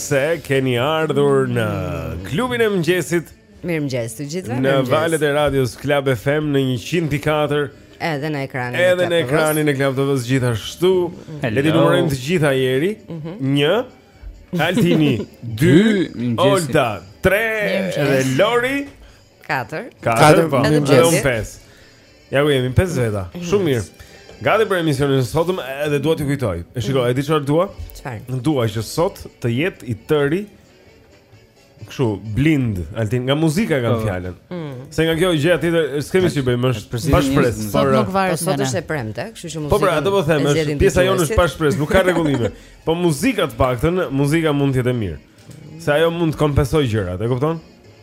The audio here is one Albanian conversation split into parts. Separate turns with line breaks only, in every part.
Se keni ardhur në klubin e mëngjesit.
Mirëmëngjes të gjithëve.
Në valët e radios Club FM në 104.
Edhe në ekranin e Club.
Edhe në ekranin e Club TV-s gjithashtu. Le të numërojmë të gjitha Jeri. 1 mhm. Altini 2 Olta 3 dhe Lori 4
4
po.
Edhe
5. Ja ku jemi, 5 veta. Mhm. Shumë mirë. Gati për emisionin e sotëm edhe dua t'ju kujtoj. E shiko, e di çfarë dua?
Çfarë?
Dua që sot të jetë i tëri kështu blind, Altin nga muzika kam
po.
fjalën. Mm. Se nga kjo gjëja tjetër, s'kemi si bëjmë, është pa shpresë.
Sot nuk varet
po,
sot
është e premte, kështu që muzika.
Po pra, do të them, është pjesa jonë është pa shpresë, nuk ka rregullime. Po muzika të paktën, muzika mund të jetë e mirë. Se ajo mund të kompensojë gjërat, e kupton?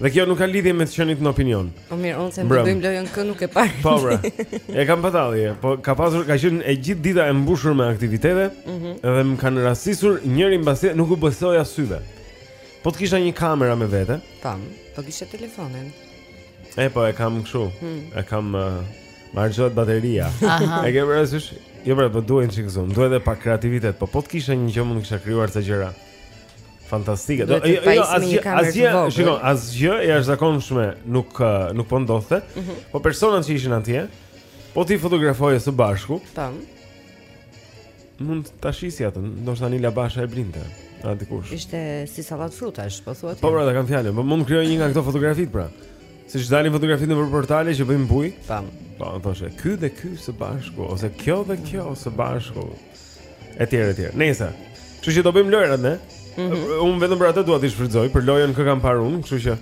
Dhe kjo nuk ka lidhje me të qenit në opinion.
Po mirë, unë se
do
bëjmë lojën kë nuk ke parë.
Po pra. E kam patalli, po ka pasur ka qenë e gjithë dita e mbushur me aktivitete, mm -hmm. edhe më kanë rastisur njëri mbas tjetrit, nuk u besoja syve. Po të kisha një kamera me vete?
Tam, po kisha telefonin.
E po e kam kështu. Hmm. E kam uh, më harxhohet bateria.
Aha.
E ke parasysh? Jo, pra, po duhen çikëzon. Duhet edhe pak kreativitet, po po të kisha një gjë mund të kisha krijuar ca gjëra. Fantastike.
Do jo, jo,
asgjë, asgjë, shiko, asgjë e jashtëzakonshme nuk nuk po ndodhte.
Mm -hmm.
Po personat që ishin atje, po t'i fotografoje së bashku.
Tam.
Mund ta shisje atë, ndoshta Anila Basha e blinte. A dikush.
Ishte si sallatë frutash, po thua ti.
Po pra, ta kam fjalën, po mund të krijoje një nga këto fotografitë pra. Siç dalin fotografitë nëpër portale që bëjnë bujë
Tam
Po, në thoshe, ky dhe ky së bashku Ose kjo dhe kjo së bashku Etj, etj. Nejse. Kështu që do bëjmë lojërat ne. Mm -hmm. Unë vetëm për atë dua t'i shfrytëzoj, për lojën kë kam parë unë, kështu që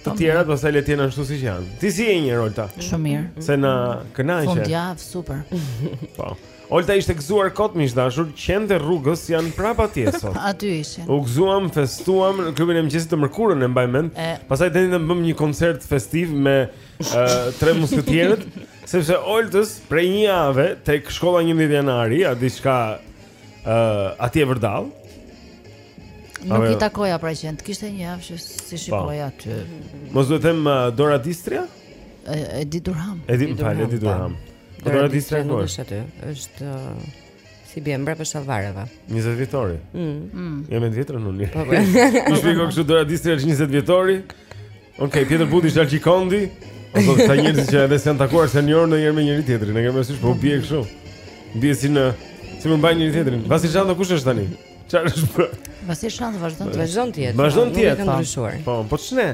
të po, tjerat pastaj le të jenë ashtu siç janë. Ti si je moj Olta?
Shumë mirë.
Se na kënaqe.
Fundjavë super.
Po. Olta ishte gëzuar kot miq të dashur, qentë e rrugës janë prapë atje sot.
Aty ishin.
U gëzuam, festuam në klubin e mëngjesit të mërkurën e mbaj mend. Pastaj deni të bëmë një koncert festiv me uh, tre musketierët sepse Oltës prej një jave tek shkolla 11 janari a diçka uh, atje vërdall
Nuk i takoja pra qentë kishte një javë që s'i po. shikoja aty.
Mos do të them uh, Dora Distria?
Edith Durham.
Edith, fal, Edith
Durham.
Dora d'Istria
nuk është aty. Është uh, Si bie mbrapa Shallvareve.
20 vjetori.
Mm. mm.
Jam me të vjetrën unë.
Po. po.
Ju shpjegoj kështu Dora d'Istria është 20 vjetori. Okej, okay, Pjetër Budi është Alqi Kondi. Po ka njerëz që edhe s'kan takuar senior ndonjëherë me njëri tjetrin, e kemi mësuar po bie kështu. Bie si në si më mbajnë njëri tjetrin. Vasil Shanto kush është tani? Çfarë është bë?
Vasil Shanto vazhdon të
vazhdon të jetë.
Vazhdon të jetë.
Po,
po, po ç'ne?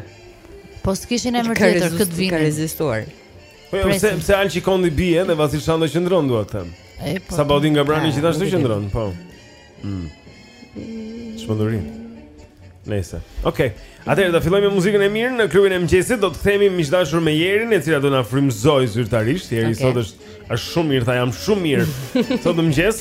Po s'kishin emër tjetër këtë
vit.
Ka
rezistuar.
Po jo, pse pse Alqi Kondi bie dhe Vasil Shanto qëndron dua të them.
Po,
Sa
bodin
nga brani gjithashtu
qëndron, po. Mm. Çmenduri. Nëse. Okej. Okay. Atëherë do fillojmë me muzikën e mirë në klubin e mëngjesit, do të kthehemi miq të dashur me Jerin, e cila do na frymëzojë zyrtarisht. Jeri
okay.
sot është shumë mirë, tha jam shumë mirë. Sot në mëngjes.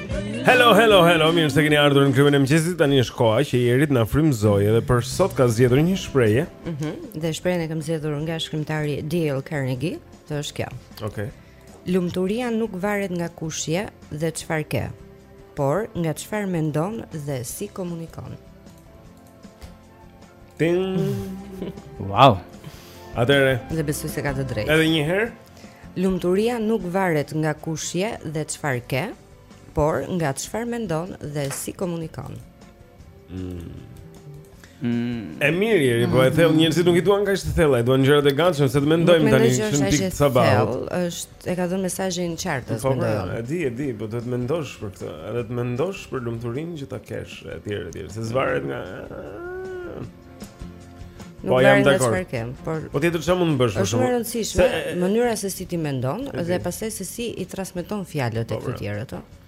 Hello, hello, hello, mirë se keni ardhur në klubin e mëngjesit. Tani është koha që Jeri të na frymëzojë edhe për sot ka zgjedhur një shprehje. Mhm.
Mm dhe shprehjen e kam zgjedhur nga shkrimtari Dale Carnegie, dhe është kjo.
Okej. Okay.
Lumturia nuk varet nga kush je dhe çfarë ke, por nga çfarë mendon dhe si komunikon.
Ting.
Wow.
Atëherë.
Dhe besoj se ka të drejtë.
Edhe një herë.
Lumturia nuk varet nga kush je dhe çfarë ke, por nga çfarë mendon dhe si komunikon. Mm. Mm.
E mirë, Jeri, po e thellë, njerëzit nuk i duan kaq të thella, i duan gjërat e gatshme, se të mendojmë tani,
shumë
pikë të sabahut.
Është E ka dhënë mesazhin qartë,
po,
mendoj. Po,
e di, e di, po duhet të mendosh për këtë, edhe të mendosh për lumturinë që ta kesh etj etj, se s'varet nga
Nuk
po jam dakord.
Por
po tjetër çfarë mund të bësh për
shkak? Është e rëndësishme mënyra se si ti mendon dhe pastaj se si i transmeton fjalët tek,
po,
të tjerët, ëh.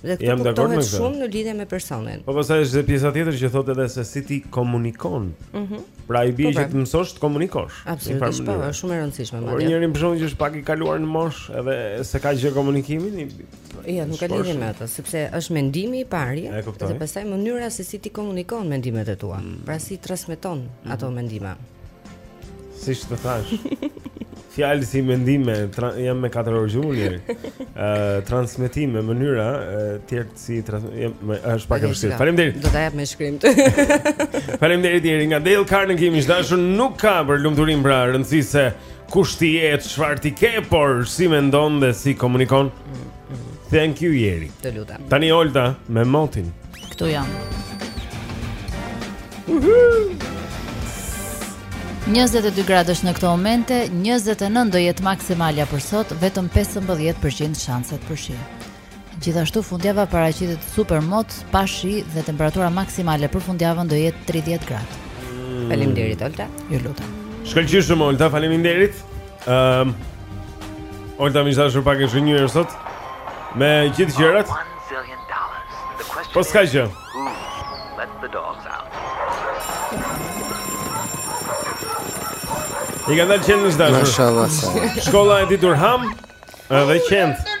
Dhe këtë Jam
dakord me këtë.
Shumë në lidhje me personin.
Po pastaj është dhe pjesa tjetër që thotë edhe se si ti komunikon. Mhm. Mm pra i bie
po,
që
pra.
të mësosh të komunikosh.
Absolutisht, po, është shumë e rëndësishme madje.
Por një person që është pak i kaluar në moshë, edhe s'e ka gjë komunikimin, i
Jo, nuk ka lidhje me atë, sepse është mendimi i parë, dhe pastaj mënyra se si ti komunikon mendimet e tua. Mm. Pra si i transmeton mm. ato mendime.
Siç të thashë Fjalë si mendime Jam me 4 orë gjumë Jeri uh, Transmetime, mënyra uh, Tjetër si transmetime është pak e vështirë Faleminderit
Do ta jap me shkrim
Faleminderit Jeri Nga Dale Carnegie Miq të dashur nuk ka për lumturinë pra rëndësi se Kush ti je, çfarë ti ke Por si mendon dhe si komunikon mm, mm. Thank you Jeri
Të lutem
Tani Olta me motin
Këtu jam. 22 gradësh në këto momente, 29 do jetë maksimalja për sot, vetëm 15% shanset për shi. Gjithashtu fundjava paraqitet super mot, pa shi dhe temperatura maksimale për fundjavën do jetë 30 gradë. Mm.
Faleminderit Olta.
Ju lutem.
Shkëlqyshëm Olta, faleminderit. Ehm. Um, Olta miq të dashur pak e zhgënjyer sot me gjithë gjërat. Po s'ka gjë. I ka dalë qen miq të dashur
Mashallah
Shkolla e ditur ham edhe qentë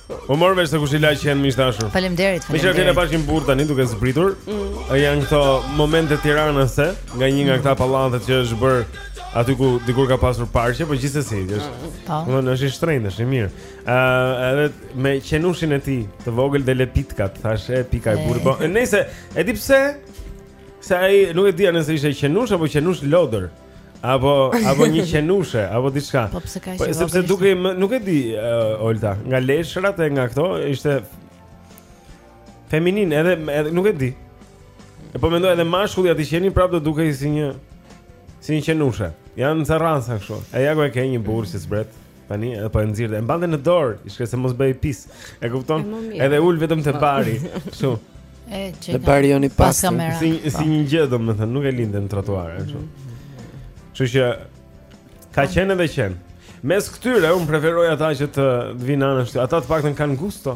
Po mor vesh se kush i la qentë, miq të dashur.
Faleminderit,
faleminderit. Mu
shtë,
pashë një burrë tani duke zbritur. Mm. Janë këto momente Tiranës se nga një nga këta pallatet që është bërë aty ku dikur ka pasur parqe, po gjithsesi, është.
Mm, po.
Domethënë është i shtrenjtë, është i mirë. Ë, uh, edhe me qenushin e tij të vogël dhe lepitkat, thash e pika burrë. Po, nëse e di pse se ai nuk e di nëse ishte qenush apo qenush lodër. Apo apo një qenushe, apo diçka.
Po pse ka
qenë?
Po,
sepse dukej, nuk e di uh, Olta, nga leshrat e nga këto ishte feminin, edhe, edhe nuk e di. E po mendoja edhe mashkull ta kishte qenin prap do dukej si një si një qenushe. Janë ca raca kështu. E ja ku e ke një burrë si zbret. Tani edhe po e nxirrte, e mbante në dorë, i shkreti se mos bëj pis. E kupton? Edhe ul vetëm te bari, kështu.
E
çe.
Te
bari joni
pas kamerë.
Si si po. një gjë domethënë, nuk e linte në trotuar, kështu. Kështu që ka qen edhe qen. Mes këtyre unë preferoj ata që të vijnë anës, ata të paktën kanë gusto.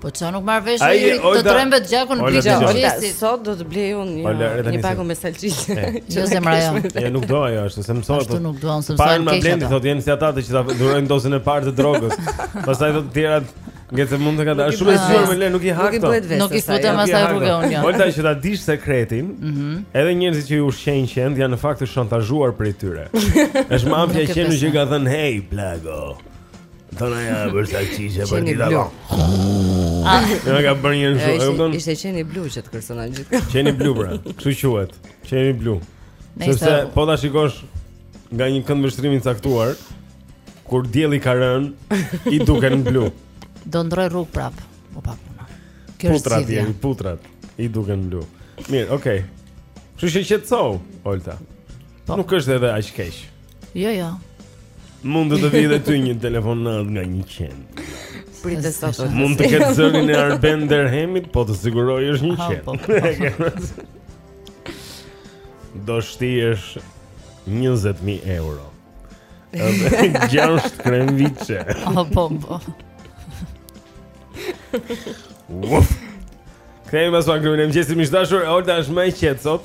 Po ça
nuk
marr
vesh
ai
të tremb gjakun në pizhame.
Olta sot do të blej unë një një pako me salçiçe.
Jo zemra jo.
Jo nuk do ajo ashtu, se mësohet.
Ashtu po- nuk duam se
mësohet.
Po
Blendi thotë jeni si ata që ta dhurojnë dozën e parë të drogës. Pastaj do të tjerat Nga se mund të ka da shumë e zhjur me le nuk i
hak të
Nuk i futem asaj rrugë unë jo
Olta që ta dish sekretin mhm. Edhe njerëzit që ushqejnë qentë janë në fakt të shantazhuar prej tyre Është mafia
e
qenve që ka thënë Hej, blago Do na japë salçiçe për t'i
dalo
Në ka bërë një shumë E kupton
Ishte qeni blu që të kërcënon gjithë
Qeni blu pra Kështu quhet Qeni blu Sepse po ta shikosh Nga një këndvështrim i caktuar Kur dielli ka rënë I duken blu
Do ndërroj rrugë prap O pa puna
Putrat i putrat I duken blu Mirë, okej okay. Kështu që qetësohu Olta
po.
Nuk është edhe aq keq
Jo, jo.
Mund të të vijë edhe ty një telefonatë nga një
qen. Prite sot.
Mund të ketë zërin e Arben Dervishit, po të siguroj është
një
qen.
Po, po, po.
Do shtiesh 20000 euro. Gjashtë kremviçe.
Ah, po, po.
Uf. Kemi pas pak në mëngjes, miq të dashur, Olta është më e qetë sot.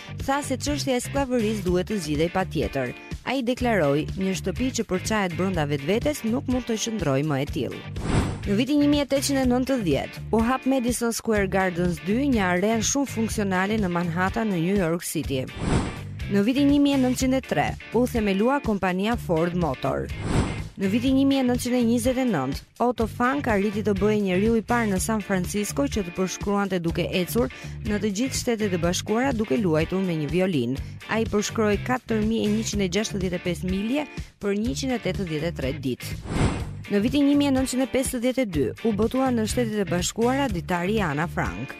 tha se çështja e skllavërisë duhet të zgjidhej patjetër. Ai deklaroi, "Një shtëpi që përçahet brenda vetvetes nuk mund të qëndrojë më e tillë." Në vitin 1890, u hap Madison Square Gardens 2, një arenë shumëfunksionale në Manhattan në New York City. Në vitin 1903, u themelua kompania Ford Motor. Në vitin 1929, Otto Funk arriti të bëhej njeriu i parë në San Francisco që të përshkruante duke ecur të gjithë Shtetet e Bashkuara duke luajtur me një violinë. Ai përshkroi 4165 milje për 183 ditë. Në vitin 1952 u botua në Shtetet e Bashkuara ditari Ana Frank.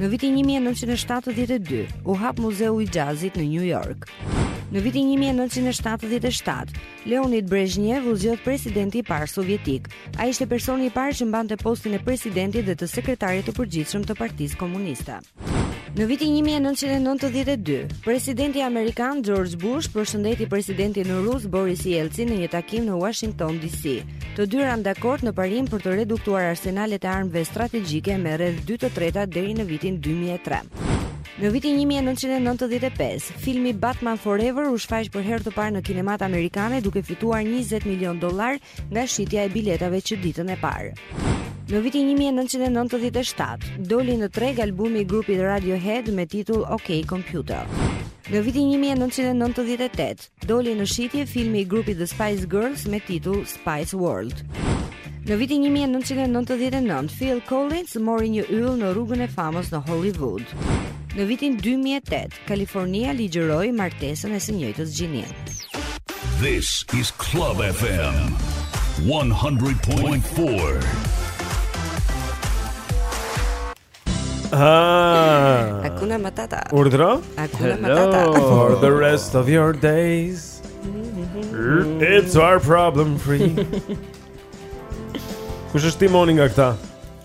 Në vitin 1972 u hap Muzeu i Jazzit në New York. Në vitin 1977 Leonid Brezhnev u zgjodh presidenti i parë sovjetik. Ai ishte personi i parë që mbante postin e presidentit dhe të sekretarit të përgjithshëm të Partisë Komuniste. Në vitin 1992, presidenti amerikan George Bush përshëndeti presidentin rus Boris Yeltsin në një takim në Washington DC. Të dy ranë dakord në parim për të reduktuar arsenalet e armëve strategjike me rreth 2 të treta deri në vitin 2003. Në vitin 1995, Filmi Batman Forever u shfaq për herë të parë në kinemat amerikane duke fituar 20 milion dollar nga shitja e biletave që ditën e parë. Në vitin 1997, doli në treg albumi i grupit Radiohead me titull OK Computer. Në vitin 1998, doli në shitje filmi i grupit The Spice Girls me titull Spice World. Në vitin 1999, Phil Collins mori një yll në rrugën e famës në Hollywood. Në vitin 2008, Kalifornia ligjëroi martesën e së njëjtës gjinie.
This is Club FM 100.4.
Ah.
Hakuna Matata.
Urdhro?
Hakuna Matata.
For the rest of your days. Mm-hmm. It's our problem free. Kush është Timoni nga këta?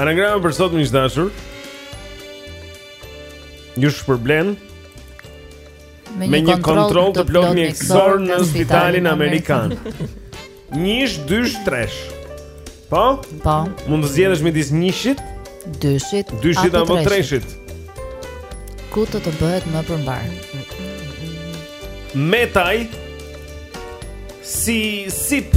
Anagrama
për sot miq të dashur. Ju shpërblen me një kontroll të plotë mjekësor në spitalin amerikan. Njish dysh tresh. Po?
Po.
Mund të zgjedhësh midis njishit,
dyshit,
dyshit apo treshit.
Ku të të bëhet më
për mbarë? Metaj si sip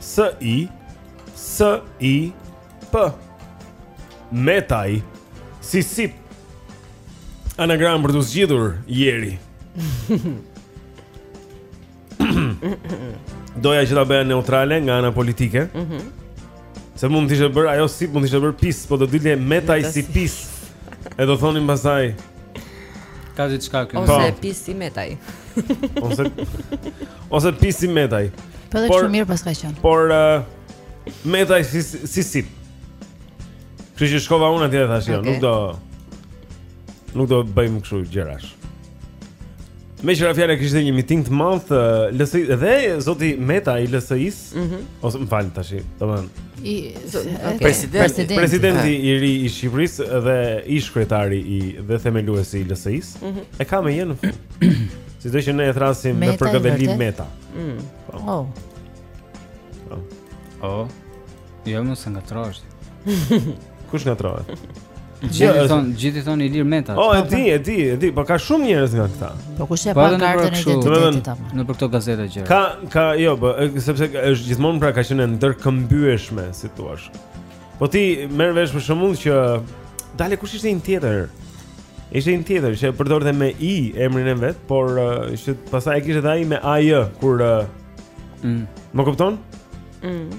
S I S I P Metaj Si sip Anagram për të zgjidhur Jeri Doja që ta bëja neutrale nga ana politike.
Mhm.
Mm Se mund të ishte bërë ajo sip mund të ishte bërë pis, po do dilje metaj si pis. E do thonim pastaj.
Ka diçka këtu.
Ose po. pis si metaj.
Ose Ose pis si metaj.
Po
dhe
shumë mirë paska qenë.
Por uh, metaj si sip. Kështu që shkova unë atje dhe thashë,
okay.
nuk do nuk do bëjmë kështu gjërash. Meqë ra fjala kishte një miting të madh të LSI dhe zoti Meta i LSI-s,
mm -hmm.
ose më falni tash, domethënë
i
okay.
presidenti
presidenti i ri i Shqipërisë dhe ish kryetari dhe themeluesi i LSI-s,
mm -hmm.
e ka me j në fund. sido që ne e
thërrasim
me
përgatitje
Meta.
Mm. Po.
Oh.
Oh. Jo, mos e ngatërrosh.
Kush ngatërrohet?
Gjithë i thonë, gjithë i thonë Ilir Meta.
Oh, e di, e di, e di, po ka shumë njerëz nga këta.
Po kush
ia
pa kartën e identitetit apo?
Nëpër këto gazeta gjëra.
Ka ka jo, po sepse është gjithmonë pra ka qenë ndërkëmbyeshme, si të thuash. Po ti merr vesh për shembull që dale kush ishte një tjetër. Ishte një tjetër që përdorte me i emrin e vet, por që pastaj e kishte ai me AJ kur
Mm.
Më kupton?
Mm.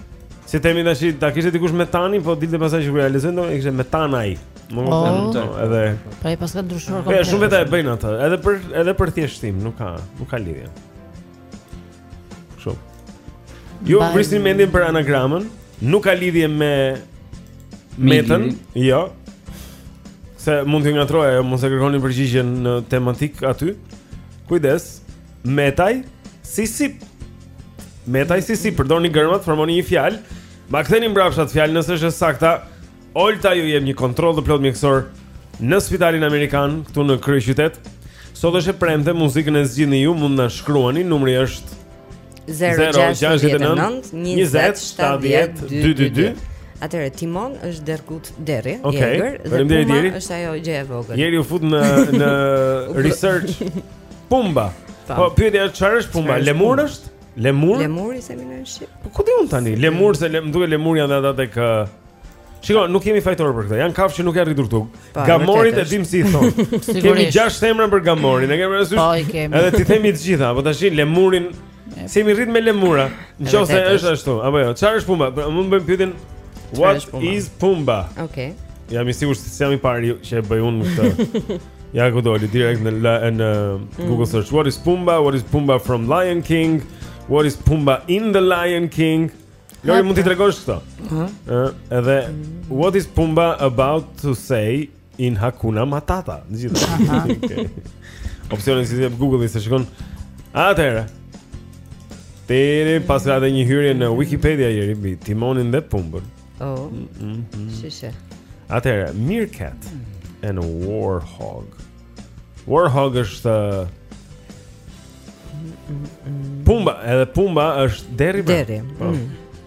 Si të themi tash, ta kishte dikush Metani, po dilte pastaj që realizoi ndonjë kishte Metanaj. Më oh. kupton?
Oh.
Edhe
Po ai paska ndryshuar
komplet. Ja, shumë vetë e bëjnë atë, edhe për edhe për thjeshtim, nuk ka, nuk ka lidhje. Shumë. Ju vrisni mendjen për anagramën, nuk ka lidhje me Metën, jo. Se mund të ngatërrojë, jo, mos e kërkoni përgjigjen në tematikë aty. Kujdes. Metaj si si Metaj si si përdorni gërmat formoni një fjalë Ma ktheni mbrapsht fjalën nëse është e sakta Olta ju jep një kontroll të plotë mjekësor Në spitalin Amerikan këtu në kryeqytet Sot është e premte muzikën e zgjidhni ju mund na shkruani Numri është
069 20 70 222 Atëherë Timon është Dergut
Derri,
okay. I
egër
dhe
Pumba
është ajo gjë e vogël.
Jeri u fut në në research Pumba.
Po
pyetja është çfarë është Pumba? Lemur është? Lemur?
Lemur i themi në shqip.
Po ku di unë tani? Lemur se lem, duhet lemur janë ata tek Shiko, nuk jemi fajtorë për këtë. Janë kafshë që nuk janë rritur këtu.
Po,
gomarit e dimë si i thonë. kemi gjashtë emra për gomarin. Ne kemi rësysh.
Po, kemi.
Edhe t'i themi të gjitha, po tash lemurin S'jemi rrit me lemura. Nëse është ashtu, apo jo? Çfarë është Pumba? Pra, mund të bëjmë pyetjen What is Pumba?
Okej.
Jam i sigurt se s'jam i pari që e bëj unë këtë. Ja ku doli direkt në la, në mm. Google search. What is Pumba? What is Pumba from Lion King? What is Pumba in the Lion King? Lori mund t'i tregosh këto. Ëh. Edhe what is Pumba about to say In Hakuna Matata, në gjithë. Opsionet që jep Google-i se shikon. Atëherë. Atëherë paska dhe një hyrje në Wikipedia jeri mbi Timonin dhe Pumbën.
Oh.
Mm
-hmm. Shi shi.
Atëherë, Meerkat and a Warthog. Warthog është uh, Pumba, edhe Pumba është derri.
Derri.
Po.
Mm.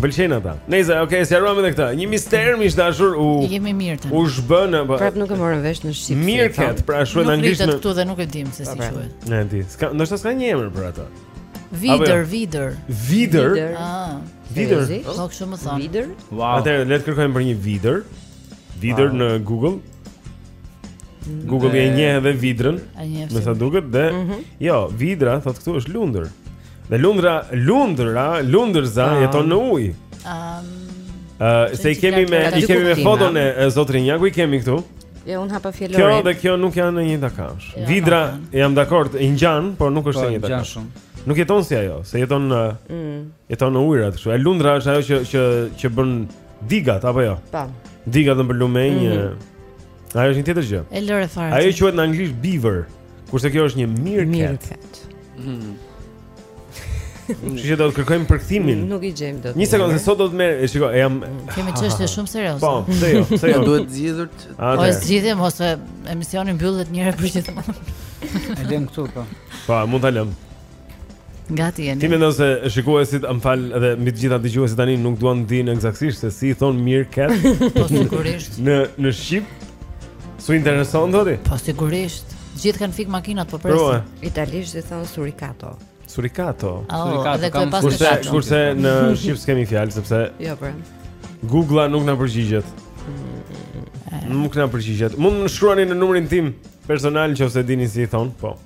Më pëlqen
ata.
Nëse, okay, s'i harruam edhe këtë. Një mister më i dashur u
Jemi mirë tani.
U zhbën apo?
Prap nuk e morën vesh në shqip.
Meerkat, pra quhet në anglisht. Nuk
këtu dhe nuk e dim se si quhet.
Ne di. S'ka, ndoshta s'ka një emër për atë.
Vidër, jo?
vidër.
Vidër.
Ah.
Vidër.
Po kështu më thonë.
Vidër.
Wow.
Atëherë le të kërkojmë për një vidër.
Vidër
në Google. Google e njeh edhe vidrën. Me sa duket dhe
mhm.
jo, vidra thotë këtu është lundër. Dhe lundra, lundra, lundrza
ah.
jeton në ujë.
Ëm.
Ah. se i kemi me i kemi me foton e zotri Jakut i kemi këtu.
E un hapa
fjalorin.
Kjo
dhe kjo nuk janë një takëm.
Jo,
Vidra jam dakord, i ngjan, por nuk është
po,
një
takëm.
Nuk jeton si ajo, se jeton në
mm.
jeton në ujërat kështu. E lundra është ajo që që që bën digat apo jo?
Po.
Digat në lumenj.
Mm -hmm.
Ajo është një tjetër gjë.
E lëre fare.
Ajo quhet në anglisht beaver. Kurse kjo është një meerkat.
Meerkat.
Mhm.
Ju jeni do të kërkojmë përkthimin.
Nuk i gjejmë dot.
Një sekondë, sot do të merr, e shikoj, jam
Kemi çështje shumë serioze.
Po, pse jo? Pse jo?
Duhet zgjidhur.
Po zgjidhim ose emisioni mbyllet një herë për gjithmonë.
E lëm këtu po.
Po, mund ta lëm.
Gati jeni.
Ti mendon se shikuesit, më fal, edhe mbi të gjitha dëgjuesit tani nuk duan të dinë eksaktësisht se si i thonë meerkat.
Po sigurisht.
Në në shqip. S'u intereson dot?
Po sigurisht. Gjithë kanë fik makinat po presin.
Italisht i thonë suricato.
Suricato.
Oh, suricato
kam
pas
kurse kurse në shqip s'kemi fjalë sepse
Jo, po.
Google-a nuk na përgjigjet. Mm. Nuk na përgjigjet. Mund të shkruani në numrin tim personal nëse dini si i thon, po.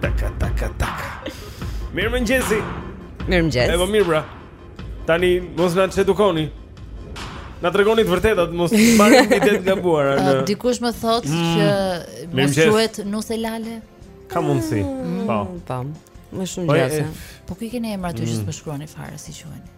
Taka, taka, taka
Mirëmëngjesi Mirëmëngjesi
E po mirë pra Tani, mos na edukoni Na tregoni të vërtetat, mos të marrë një ditet
nga buara
në...
Dikush më thotë
mm,
që quhet nuse lale
Ka mundësi, mm, po
Po, më shumë gjasa
Po ku i keni emrat mm. që
të
më shkruani fare si quheni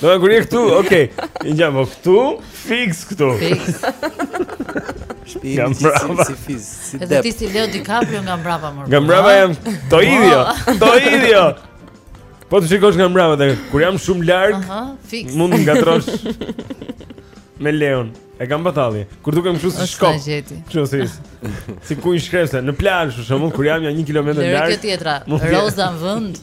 Do të gurë këtu, okay. I jam po këtu, fiks këtu.
Fiks.
Shpi
jam
mbrapa. Si
fiks,
si Depp.
Edhe ti si Leo DiCaprio nga mbrapa më.
Nga mbrapa jam to idio, po. to idio. Po të shikosh nga mbrapa kur jam shumë larg.
Aha, fiks.
Mund të ngatërrosh. Me Leon. E kam batalli. Kur dukem kështu si shkop.
Është gjeti.
Kështu si. Si ku i shkresa në plazh, për shembull, kur jam ja 1 kilometër larg.
Lëre
kjo tjetra.
Roza në vend.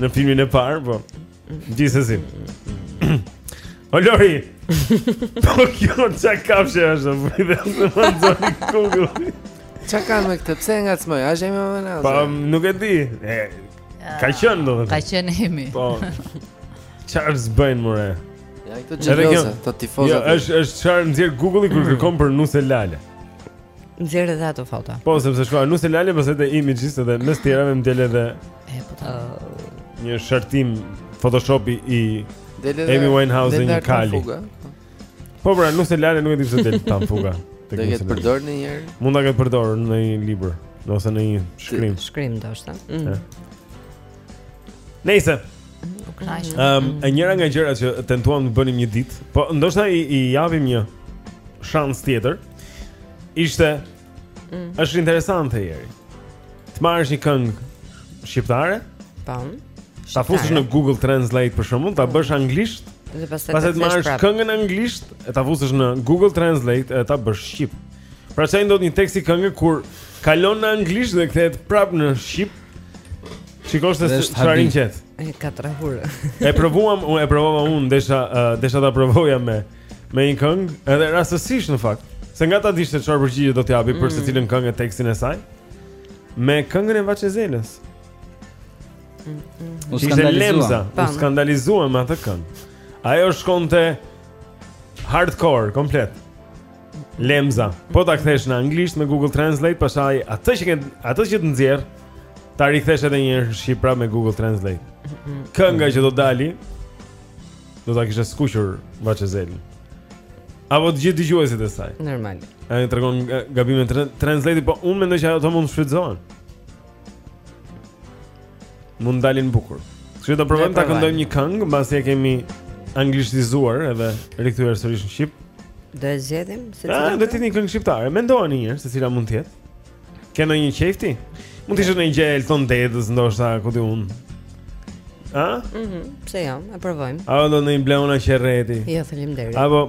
Në filmin e parë, po. Gjithsesi. O Lori. Po kjo ça kafshë është, po i vjen të manzoni kugu.
Ça ka me këtë pse ngacmoj? A jemi më në
Po nuk e di. E, ka qenë do të.
Ka qenë hemi.
Po. Çfarë s'bëjnë more?
Ja këto xheloza, këto tifozat.
Jo, është është çfarë nxjerr Google-i kur kërkon për nuse lale.
Nxjerr edhe ato foto.
Po, sepse shkoj në Lusin Lale, pastaj te images edhe mes tjerave më del edhe
e po
një shartim Photoshopi i Amy Winehouse
në kalë.
Po pra, nëse Lale nuk e di pse del tan fuga.
Do
të
ketë përdorur në një
Mund ta ketë përdorur në një libër, ose në një shkrim.
Shkrim ndoshta. Mm.
Nëse Ëm, um, e njëra nga gjërat që tentuam të bënim një ditë, po ndoshta i, i japim një shans tjetër. Ishte
mm.
është interesante ieri. Të marrësh një këngë shqiptare?
Po.
Ta fusësh në Google Translate për shembull, ta bësh anglisht.
Dhe pastaj
pastaj të marrësh këngën anglisht, e ta fusësh në Google Translate e ta bësh shqip. Pra ça i ndodh një teksti kënge kur kalon në anglisht dhe kthehet prapë në shqip. Shikosh se çfarë
të
qet.
E ka trahur.
e provuam, unë e provova unë, desha uh, desha ta provoja me me një këngë, edhe rastësisht në fakt. Se nga ta dish ti çfarë përgjigje do të japi
mm.
për secilën këngë e tekstin e saj. Me këngën e
Vaçe
Zelës.
Mm
-mm. U
skandalizuam.
U skandalizuam me atë këngë. Ajo shkonte hardcore komplet. Lemza. Po ta kthesh në anglisht me Google Translate, pastaj atë që atë që të nxjerr ta rikthesh edhe një herë shqip prapë me Google Translate. Kënga që do të dali do ta kishte skuqur Vaçe Zelën. Apo të gjithë dëgjuesit e saj.
Normal.
Ai tregon gabimin e Translate-it, po unë mendoj që ato mund të shfrytëzohen. Mund dalin bukur. Kështu do provojmë ta këndojmë një këngë, mbasi e kemi anglishtizuar edhe rikthyer sërish në shqip.
Do e zgjedhim se cila.
Ah, do të jetë këngë shqiptare. Mendoni një herë se cila mund të jetë. Ke ndonjë qejf ti? Mund të ishte ndonjë e Elton Dedës ndoshta ku ti un. Ëh?
Mhm, pse jo? E provojmë.
A do ndonjë Bleona Qerreti?
Jo, faleminderit.
Apo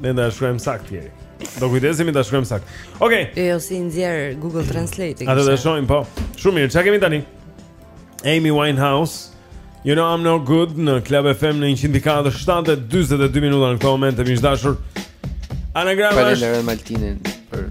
Ne do ta shkruajmë saktë deri. Do kujdesemi ta shkruajmë saktë. Okej. Okay.
Jo si e nxjerr Google Translate.
Atë do shohim po. Shumë mirë, ça kemi tani? Amy Winehouse. You know I'm no good në Club FM në 104, shtatë e 42 minuta në këto momente miq të dashur. Anagrama është
Maltinin për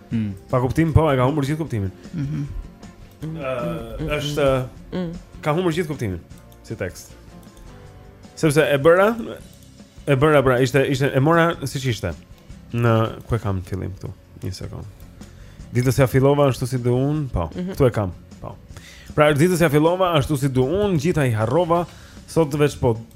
Mm.
Pa kuptim po, e ka humbur gjithë kuptimin.
Mhm.
Mm uh, është mm. ka humbur gjithë kuptimin si tekst. Sepse e bëra e bëra pra ishte ishte e mora siç ishte. Në ku e kam fillim këtu? Një sekond. Ditës ia fillova ashtu si du un, po. Mm -hmm. Këtu e kam, po. Pra ditës ia fillova ashtu si du un, gjitha i harrova, sot veç po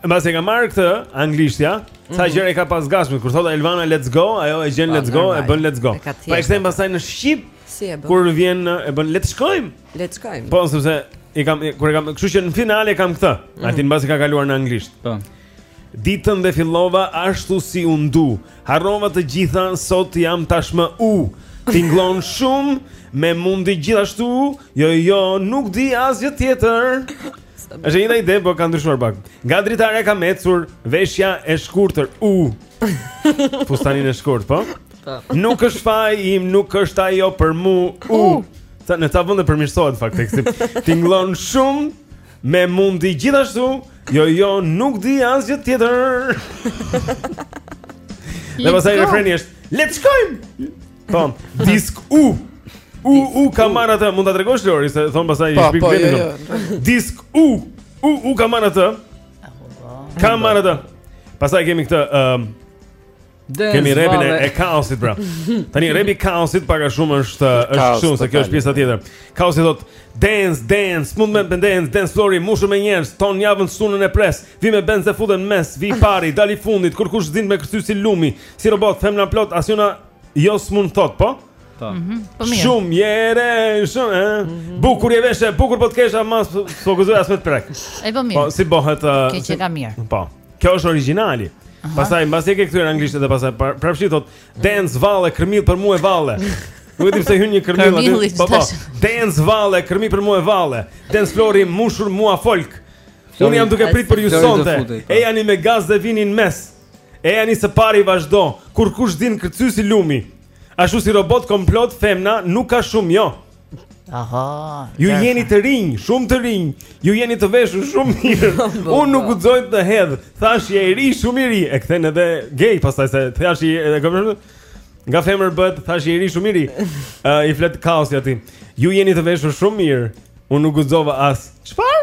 E mbasi e ka marrë këtë anglishtja, mm -hmm. sa
mhm.
gjëra e ka pas gallatë, kur thotë Elvana let's go, ajo e gjen let's go, e bën let's go. Pa po
e
kthejmë pastaj në shqip.
Si e bën?
Kur vjen e bën let's shkojmë.
Let's shkojmë.
Po sepse i kam kur e kam, kështu që në finale e kam këtë.
Mm
-hmm. Tani mbasi e ka kaluar në anglisht.
Po.
Ditën dhe fillova ashtu si u ndu. Harrova të gjitha, sot jam tashmë u. Tingëllon shumë me mundi gjithashtu. Jo, jo, nuk di asgjë tjetër. Është e njëjta ide, por ka ndryshuar pak. Nga dritarja kam ecur veshja e shkurtër. U. Fustanin e shkurt, po? Po. Nuk është faj im, nuk është ajo për mu. U. Ca në ca vende përmirësohet fakt teksti. Tingëllon shumë me mundi gjithashtu. Jo, jo, nuk di asgjë tjetër. Dhe pasaj refreni është, "Let's go." Po, disk u. U u kamerat, mund ta tregosh Lori se thonë pastaj i shpik vetë.
Po,
po,
jo.
Disk u. U u kamerat. Kamerat. Pastaj kemi këtë ëm Kemi repin e, e Kaosit pra. Tani repi i Kaosit pak a shumë është është kështu se kjo është pjesa tjetër. Kaosi thotë dance dance, mund me dance dance flori, mush me njerëz, ton javën shtunën e pres. Vi me benz e futem n'mes, vi i pari, dal i fundit, kurrkush s'din me kcy si lumi. Si robot, them na plot, asnjë ma jo s'mund thotë, po?
Po.
Mhm, po mirë.
Shumë je e re, shumë e re? Eh? Mhm. Bukur je veshë, bukur po të kesh ama s'po guxoj as me të prek.
Ai po mirë.
Po si bëhet? Eh,
Kjo që ka mirë.
Po. Kjo është origjinali. Pastaj mbasi e ke kthyer anglisht edhe pastaj prapë shqip thotë dance valle kërmill për mua e valle. Nuk e di pse hyn një kërmill aty. Po po. Dance valle kërmill për mua e valle. Dance flori mbushur mua folk. Unë jam duke prit për ju sonte. Ejani me gaz dhe vini në mes. Ejani së pari vazhdo Kurrkush din kërcy si lumi Ashtu si robot komplot femna nuk ka shumë jo
Aha.
Ju
tërsa.
jeni të rinj, shumë të rinj. Ju jeni të veshur shumë mirë. Unë nuk guxoj të hedh. Thashë je i ri, shumë i ri. E kthen edhe gay pastaj se thashë i edhe këtu. Nga femër bëhet thashë i ri shumë i ri. Uh, I flet Kaosi aty. Ju jeni të veshur shumë mirë. Unë nuk guxova as. Çfarë?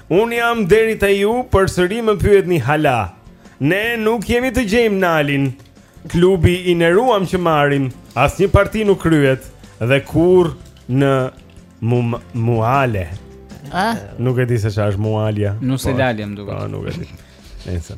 Unë jam deri te ju, përsëri më pyetni hala. Ne nuk jemi të gjejmë Nalin. Klub i nderuam që marrim, asnjë parti nuk kryhet dhe kurrë në mum, muale.
A?
Nuk e di se çfarë është mualja.
Nuk se
po,
lale më duket.
Po, nuk e di. Nëse.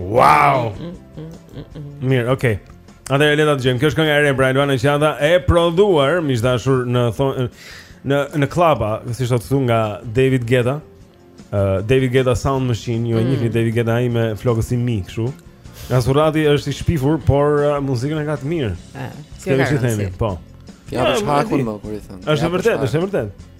Wow. Mm, mm,
mm, Mirë, okay. Atëherë le ta dëgjojmë, kjo është kënga e re pra Elvana Gjata e prodhuar miq të dashur në thonjëza në kllapa, siç thotë këtu nga David Guetta. Uh, David Guetta Sound Machine, ju e njihni mm. David Guetta ai me flokë si mi kështu. Nga surrati është i shpifur, por uh, muzikën e ka të mirë.
Ëh,
si
e
themi, po.
Ja, është hakun më po i
thonë. Është vërtet, është
vërtet.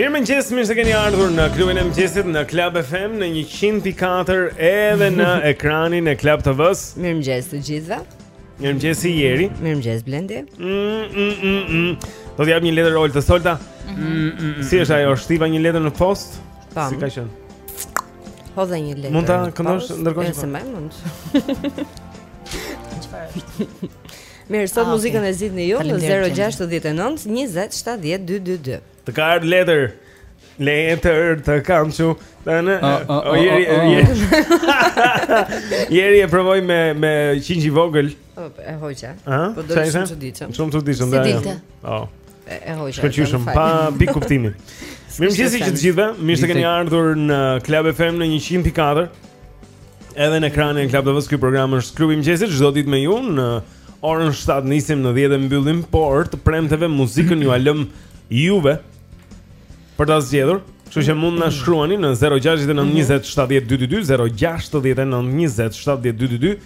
Mirë mëngjes, mirë se keni ardhur në klubin e mëngjesit në Club FM në 100.4 edhe në ekranin e Club TV-s.
Mirë mëngjes të gjithëve.
Mirëmëngjes Jeri.
Mirëmëngjes Blendi.
Mm, mm, mm, mm. Do t'i jap një letër Olta Solta. Mm -hmm. mm -hmm. Si është ajo? Shtiva një letër në post?
Tam.
Si ka qenë?
Po dhe një letër.
Mund ta këndosh ndërkohë? Nëse
më mund. Çfarë është? Mirë, sot
ah,
muzikën e zgjidhni ju në 069 20 70 222.
Të ka ardhur letër Letër të kam çu Tani Jeri e provoi me, me qingj i vogël
E hoqa Po do të shumë çuditshëm
Shumë çuditshëm
Si dilte
E hoqa Shkëlqyeshëm
Pa pikë kuptimi Mirëmëngjes të gjithëve Mirë se keni ardhur në Club FM në 100.4 Edhe në ekranin e Club TV-s Ky program është Klubi i mëngjesit Çdo ditë me ju në Orën 7 nisim në 10 e mbyllim, por të premteve muzikën jua lëmë juve për ta zgjedhur. Kështu që mund na shkruani në 0692070222, 0692070222.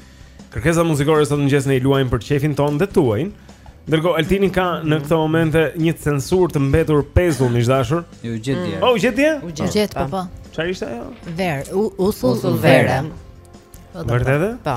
Kërkesa muzikore sot mëngjes ne i luajmë për qejfin tonë dhe tuajin. Ndërkohë Altini ka në këto momente një censurë të mbetur pezull i dashur.
U gjet dje.
Po u gjet dje?
U
gjet, po po.
Çfarë ishte ajo?
Verë, uthull vere.
Vërtetë? Po.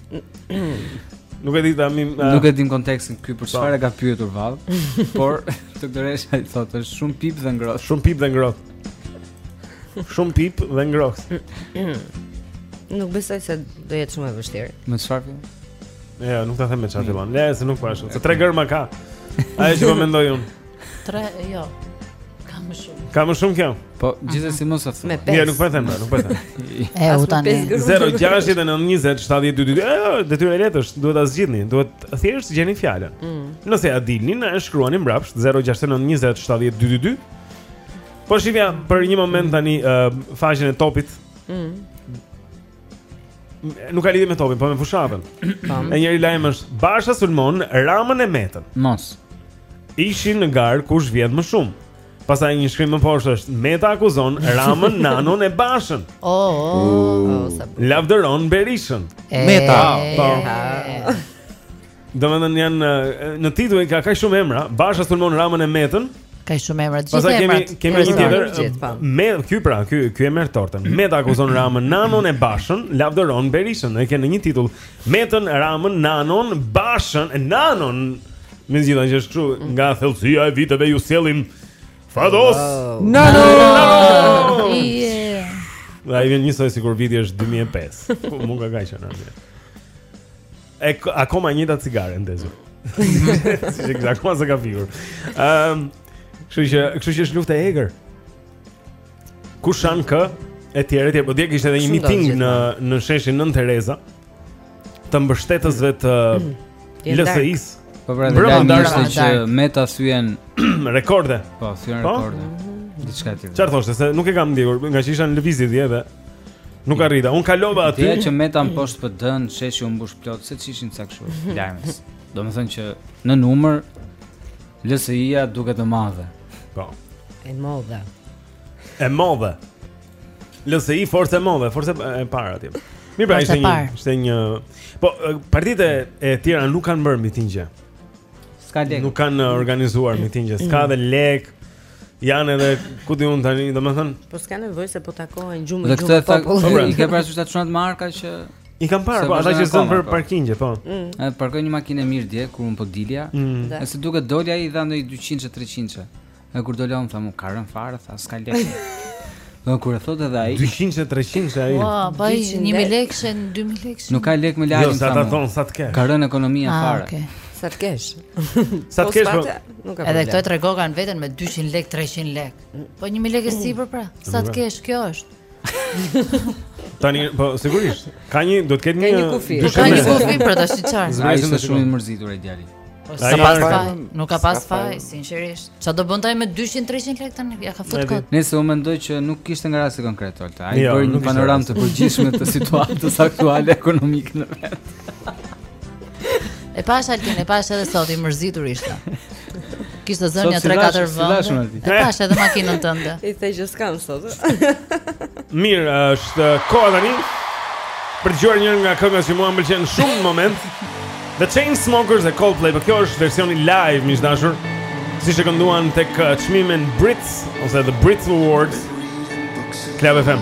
Nuk e di
tani
uh...
Nuk
e di
në kontekstin kjo për çfarë e ka pyetur vallë, por doktoresha i thotë është shumë pip dhe ngrohtë.
Shumë pip dhe ngrohtë. Shumë pip dhe ngrohtë.
Nuk besoj se do jetë shumë e vështirë.
Me çfarë fillon?
Jo, nuk ta them me çfarë fillon. Le, se nuk po ashtu. Se tre gërma ka. Ai që po mendoj unë.
3, jo. Ka më shumë.
Ka më shumë kjo?
Po, gjithsesi mos e
thuaj.
Me
5.
Jo, nuk po e them, nuk po e them.
E
ju
tani
0692070222. Detyrë e lehtë është, duhet ta zgjidhni, duhet thjesht të gjeni fjalën. Mm. Nëse ia dilni, na e shkruani mbrapsht 0692070222. Po shihja për një moment tani uh, faqen e topit. Mm. Nuk ka lidhje me topin, po me fushatën. E njëri lajm është Basha sulmon Ramën e Metën.
Mos.
Ishin në garë kush vjedh më shumë. Pastaj një shkrim më poshtë është Meta akuzon Ramën, Nanon e Bashën.
Oh, oh, oh, sa bukur.
Lavdëron Berishën.
E,
Meta, po.
ha.
Domethënë janë në titull ka kaq shumë emra, Basha sulmon Ramën e Metën.
Ka shumë emra të gjithë emrat.
Pastaj kemi kemi
një
tjetër. Po. Po ky pra, ky ky e merr tortën. Meta akuzon Ramën, Nanon e Bashën, lavdëron Berishën. Në një titull. Metën, Ramën, Nanon, Bashën, Nanon. Me gjithë anë që është kështu, mm. nga thellësia e viteve ju sjellim Fatos Nanon. Dhe ai vjen njësoj sikur viti është 2005. Ku mund ta ketë lënë atë? E akoma e njëjta cigare ndezur. Siç është akoma s'e ka fikur. Ëm, kështu që, kështu që është luftë e egër. Kush shan kë? Etj, etj. Po dje kishte edhe një miting në në sheshin Nënë Tereza të mbështetësve të LSI-së.
Po pra, dhe lajmi është që Meta thyen
rekorde.
Po, thyen
po?
rekorde. Diçka e tillë.
Çfarë thoshte se nuk e kam ndjekur, ngaqë isha në lëvizje dje dhe nuk arrita. Unë kalova aty.
Dhe që Meta më poshtë për dën, sheshi u mbush plot, seç ishin ca kështu lajmesh. Domethënë që në numër LSI-ja duket e madhe.
Po.
E madhe.
E madhe. LSI forcë e madhe, forcë e para atje. Mirë, pra ishte një, ishte një. Po partitë e tjera nuk kanë bërë mitingje.
S'ka lek.
Nuk kanë organizuar mitingje. S'ka dhe lek. Janë edhe ku diun tani, domethën.
Po s'ka nevojë se po takohen
gju më gju. Me
këtë popull.
I ke parasysh ata çunat marka që
i kam parë, po ata që
zënë
për parkingje, po.
Mm. Ë parkoi një makinë mirë dje kur unë po dilja.
Mm.
Me sa duket doli ai i dha ndonjë 200 300. E kur dolëm, tha more, ka rënë fare, tha, s'ka lekë. Po kur e thotë edhe ai.
200 300 ai.
Po,
po
1000 lekë, 2000 lekë.
Nuk ka lekë më
lajm.
Jo,
sa
ta
thon, sa të ke.
Ka rënë ekonomia
ah,
fare.
Okej.
Sa të kesh.
Sa të
po,
kesh. Po?
Nuk ka.
Edhe këta e tregokan veten me 200 lekë, 300 lekë. Po 1000 lekë sipër pra. Sa të kesh, kjo është.
Tani po sigurisht. Ka një, do të ketë një
kufi.
Po ka një kufi për bakshish.
Ai ishte shumë i mërzitur ai djali.
Po s'ka pas faj, nuk ka pas
faj,
sinqerisht. Ça do bënte ai me 200-300 lekë tani? Ia ka fut kot.
Nejse unë mendoj që nuk e kishte nga rasti konkret Olta. Ai
jo,
bëri një panoramë të përgjithshme të situatës aktuale ekonomike në vend.
E pashë Altin, e pashë edhe sot i mërzitur ishte. Kishte zënë
një
3-4
vënd.
E pashë edhe makinën tënde.
I the që s'kam sot.
Mirë, është koha tani për të dëgjuar një nga këngët që mua më pëlqen shumë në moment. The Chainsmokers e Coldplay, por kjo është versioni live, miq të dashur. Siç e kënduan tek uh, çmimet Brits ose The Brit Awards. Club FM.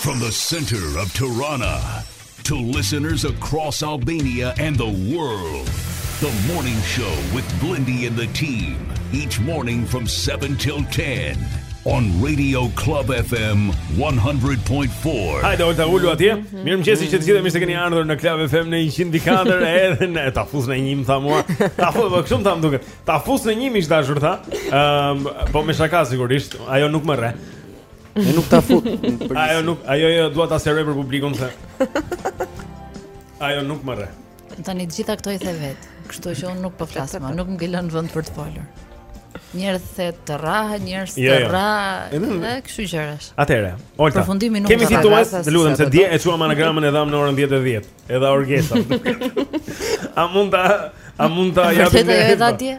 From the
center of Tirana to listeners across Albania and the world. The morning show with Blendi and the team each morning from 7 till 10 on Radio Club FM 100.4.
Hajde Olta ulu atje. Mhm. Mirëmëngjes të gjithëve mirë se keni ardhur në Club FM në 104 edhe në ta fus në një më tha mua. Ta fus po kështu tham duket. Ta fus në një miq të dashur tha. Ëm ehm, um, po me shaka sigurisht, ajo nuk më rre.
Ne nuk ta fut.
Ajo nuk, ajo jo dua ta sqaroj për publikun se. Ajo nuk më rre.
Tani të gjitha këto i the vet. Kështu që unë nuk po flas më, nuk më ngelet vend për të folur. Një herë se të rreh, një
herë
të
jo, jo. rra,
edhe kështu gjërash.
Atëherë, Olta.
Përfundimi nuk
kemi fitues, të lutem se dje e çuam anagramën e dhamë në orën 10:10. Edhe Orgesa. A mund ta a mund ta japim?
Vërtet ajo e dha dje?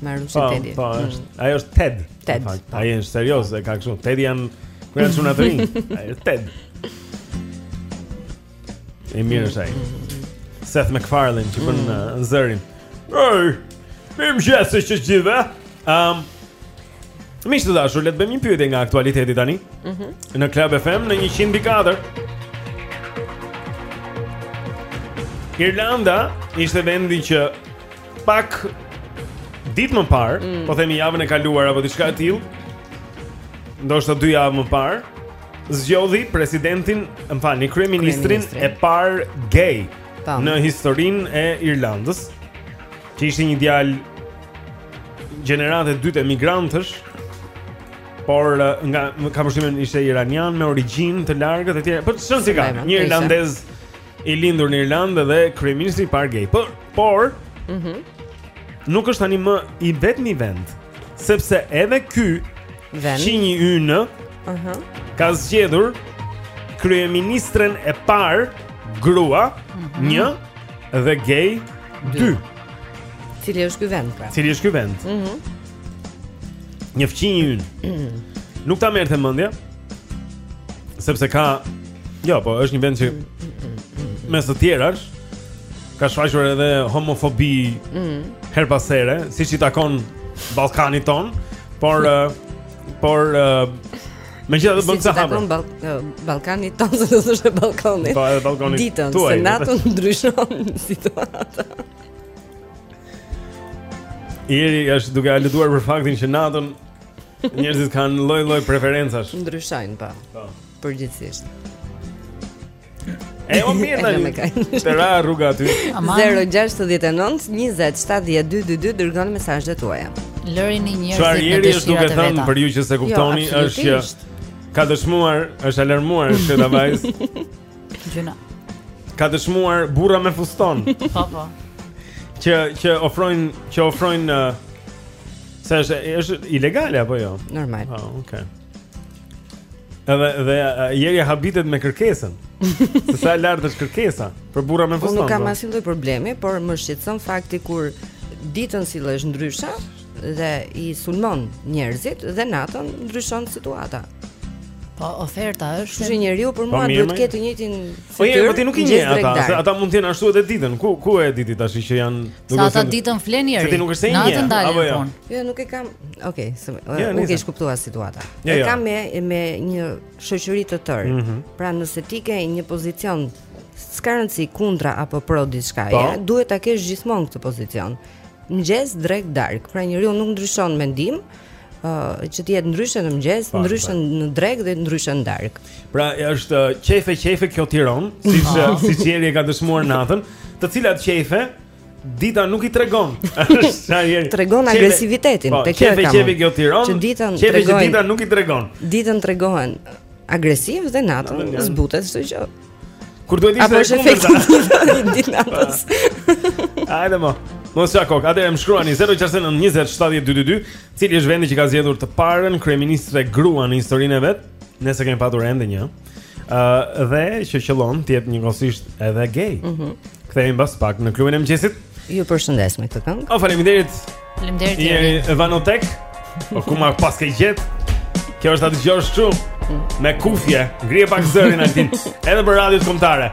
Marrëm si po,
Teddy.
Po,
mm.
ajo është Ted.
Ted.
Po. Ai është serioz, e ka kështu. Teddy janë kur janë çuna të rinj. Ai është Ted. E mirë është ai. Seth MacFarlane që bën mm. uh, zërin. Ej, mirëmëngjes të gjithëve. Ehm. Miq të dashur, le të bëjmë një pyetje nga aktualiteti tani.
Mhm.
Mm në Club FM në 104. Irlanda ishte vendi që pak ditë më parë,
mm.
po themi javën e kaluar apo diçka e tillë, ndoshta dy javë më parë, zgjodhi presidentin, më falni, kryeministrin e parë gay
Tam.
në historinë e Irlandës, që ishte një djalë gjeneratë e dytë emigrantësh, por eh, kam përshtypjen ishte iranian me origjinë të largët etj. Po s'on gjë, si ka, një irlandez i lindur në Irlandë dhe kryeministri i parë gay. Por, por,
ëh, mm -hmm.
nuk është tani më i vetmi vend, sepse edhe ky
vend
fqinji ynë,
ëh, uh -huh.
ka zgjedhur kryeministren e parë grua, ëh, mm -hmm. një dhe gay dy.
Cili është ky vend pra?
Cili është ky vend?
Ëh. Mm -hmm.
Një fqinji ynë. Nuk ta merrte mendja. Sepse ka Jo, po është një vend që mes të tjerash ka shfaqur edhe homofobi
mm.
herë pas here, siç i takon Ballkanit tonë, por uh, por uh, megjithatë bën këtë
hap.
Siç
takon uh, Ballkanit tonë, se do të thoshe Ballkanit.
Po, edhe Ballkanit.
Ditën, se natën ndryshon situata.
Jeri është duke aluduar për faktin që natën njerëzit kanë lloj-lloj preferencash.
Ndryshojnë po.
Po. po.
Përgjithsisht.
E po mirë tani Të ra rruga aty
069 20 70 222 Dërgoni mesazhet tuaja
Lërini njerëzit
në
dëshirat
e veta Çfarë
Jeri është
duke
thënë
për ju që s'e kuptoni
jo,
është që Ka dëshmuar, është alarmuar, është, t'ja, vajzë
Çuna.
Ka dëshmuar burra me fuston.
Po po.
Që që ofrojnë, që ofrojnë uh, se është është ilegale apo jo?
Normal.
Po, oh, okay. Edhe dhe Jeri habitet me kërkesën. Se sa e lartë është kërkesa për burra me fuston.
Unë nuk kam
po.
asnjë lloj problemi, por më shqetëson fakti kur ditën sillesh ndryshe, dhe i sulmon njerëzit dhe natën ndryshon situata.
Po oferta është.
Kështu që njeriu për
po,
mua duhet të ketë të njëjtën fytyrë.
Po Jeri, po ti nuk i njeh ata, se ata mund të jenë ashtu edhe ditën. Ku ku e di ti tash që janë
duke qenë.
Ata
ditën flenë Jeri.
Se ti nuk i njeh. Apo jo.
Jo, nuk e kam. Okej, nuk e kuptove
situatën.
E kam me me një shoqëri të tërë.
Mhm.
Pra nëse ti ke një pozicion S'ka rëndësi kundra apo pro diçka,
po.
duhet ta kesh gjithmonë këtë pozicion. Mëngjes drekë darkë, pra njeriu nuk ndryshon mendim, që të jetë ndryshe në mëngjes, ndryshe në drekë dhe ndryshe në darkë.
Pra është qejfe qejfe kjo Tiranë, siç siç Jeri e ka dëshmuar natën, të cilat qejfe Dita nuk i tregon.
tregon agresivitetin,
po,
te kjo e kam. Qejfe
kjo Tiron.
Që ditën tregon.
Dita nuk i tregon.
Ditën tregohen agresivë dhe natën zbutet çdo gjë.
Kur duhet të
ishte e
kundërta.
Ditën natës.
Hajde mo. Mos ja kok, atëherë më shkruani 069 20 70 222, cili është vendi që ka zgjedhur të parën kryeministre grua në historinë e vet? Ne s'e kemi patur ende një.
Ë uh, dhe që qëllon të jetë njëkohësisht edhe gay.
Mhm.
Mm Kthehemi mbas pak në Klubin e Mëngjesit.
Ju përshëndes me këtë këngë.
Oh, faleminderit.
Faleminderit. Je
Vanotek. Po ku ma paske gjet? Kjo është ta dëgjosh shumë. Mm. Me kufje, ngrije pak zërin Altin. Edhe për radiot kombëtare.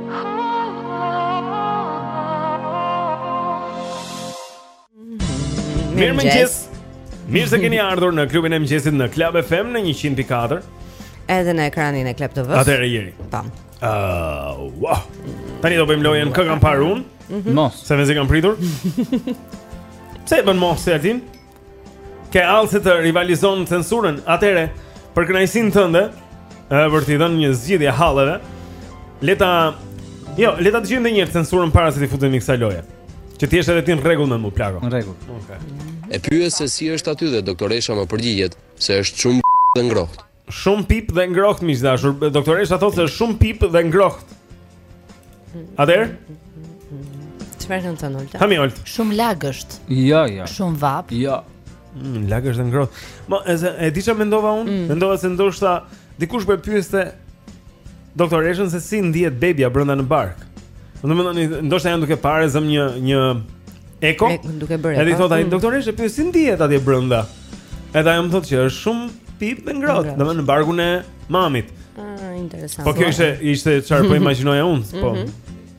Mirëmëngjes
Mirë se keni ardhur në Klubin e Mëngjesit në Club FM në 100.4
Edhe në ekranin e Club TV-së
Atëherë Jeri
Tam
uh, wow. Tani do bëjmë lojën kë kam parë unë
mm -hmm.
Mos
Se mezi kam pritur Pse e bën mos-in Altin? Ke hall se të rivalizon censurën Atëherë, për kënaqësinë tënde Për t'i dhënë një zgjidhje halleve Le ta Jo, le ta dëgjojmë dhe një herë censurën para se t'i futemi kësaj loje Që të jesh edhe ti në rregull me mu, plako
Në rregull
okay.
E pyes se si është aty dhe doktoresha më përgjigjet Se është shumë e ngrohtë
Shumë pip dhe ngrohtë miq të dashur. Doktoresha thotë se është shumë pip dhe ngrohtë. Atëherë?
Çfarë ka thënë Olta?
Hamam Olta.
Shumë lagësht.
Jo, jo.
Shumë vapë.
Jo.
Mm, lagësht dhe ngrohtë. Ma, e, e di çfarë mendova unë?
Mm.
Mendova se ndoshta dikush po e pyeste doktoreshën se si ndihet bebia brenda në bark. Do të thonë ndoshta janë duke parë zëmë një një Eko.
Duke bërë.
Edhe i thotë ai doktoreshë e pyes si ndihet atje brenda. Edhe ajo më thotë që është shumë pip dhe ngrohtë, domethënë në barkun e mamit.
Ah, interesant.
Po kjo ishte ishte çfarë po imagjinoja unë, po.
Mhm.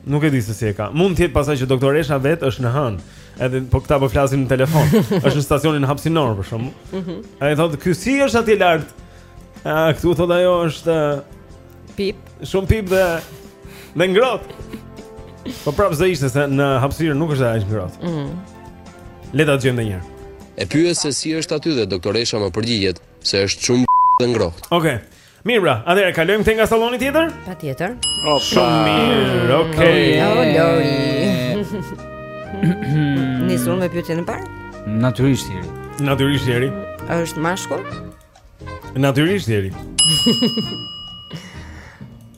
Nuk e di se si e ka. Mund të jetë pastaj që doktoresha vetë është në hënë. Edhe po këta po flasin në telefon. Është në stacionin hapësinor për shembull.
Mhm.
Ai thotë ky si është atje lart. Ah, këtu thotë ajo është
Pip.
Shumë pip dhe dhe ngrohtë. Po prapë s'di pse se në hapësirë nuk është aq ngrohtë.
Ëh. Mm.
Le ta dëgjojmë edhe një herë.
E pyes se si është aty dhe doktoresha më përgjigjet se është shumë dhe ngrohtë.
Okej. Okay.
Mirë pra, atëherë kalojmë këtej nga salloni tjetër?
Patjetër.
Oh, shumë mirë. Okej. Okay.
Oh, Lori. Nisim me pyetjen e parë?
Natyrisht Jeri.
Natyrisht Jeri.
Është mashkull?
Natyrisht Jeri.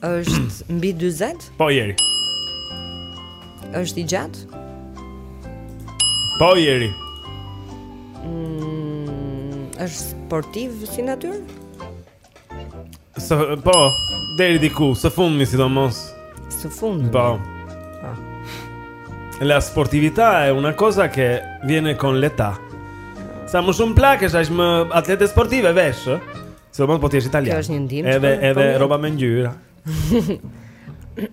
Është mbi 40?
Po Jeri.
Është i gjatë?
Po Jeri.
Mm, është sportiv si natyrë?
Së, po, deri diku, së fundmi sidomos
Së fundmi
Po
ah.
La sportività è una cosa che viene con l'età Sa më shumë plakesh aq më atlete sportive vesh Sidomos po t'jesh italian.
Kjo është një ndihmë
Edhe, edhe
po
rroba me ngjyra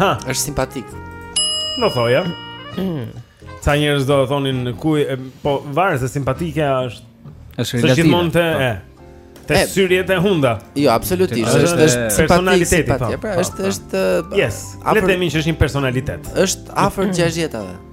Ha,
është simpatik.
Do thoja. Ca njerëz do të thonin ku, po varet se simpatik është.
Është relative.
Është gjithmonë te
po.
e. Te sytë e hunda.
Jo, absolutisht.
Është
është
personaliteti, po.
Pra, është
po.
është
Yes. Le të themi që është një personalitet.
Është afër 60-tave.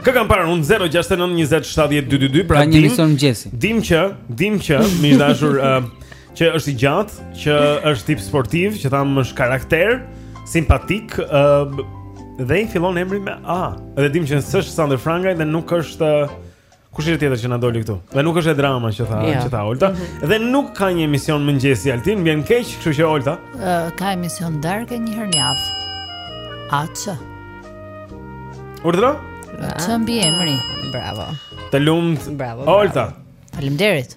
Kë kam parë unë 069 20 70 222 pra dim. Dim që, dim që është mik i dashur uh, që është i gjatë, që është tip sportiv, që tham është karakter, simpatik, ë uh, dhe i fillon emri me A. Dhe dim që s'është Sandër Frangaj dhe nuk është uh, Kush është tjetër që na doli këtu? Dhe nuk është Edi Rama që tha, ja.
Jo.
që tha Olta. Mm -hmm. Dhe nuk ka një emision mëngjesi Altin, më vjen keq, kështu që Olta.
Uh, ka emision darke një herë në javë.
AC.
Urdhëro? Ç mbiemri?
Bravo.
Të lumtë.
Bravo.
Olta.
Faleminderit.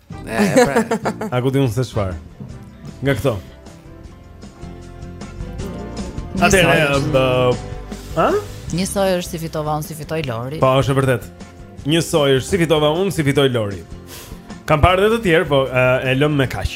E,
pra.
Ah ku di unë se çfarë? Nga këto. Atëherë, ha?
Njësoj është si fitova unë si fitoi Lori.
Po, është e vërtetë. Njësoj është si fitova unë si fitoi Lori. Kam parë edhe të tjerë, po e lëmë me kaq.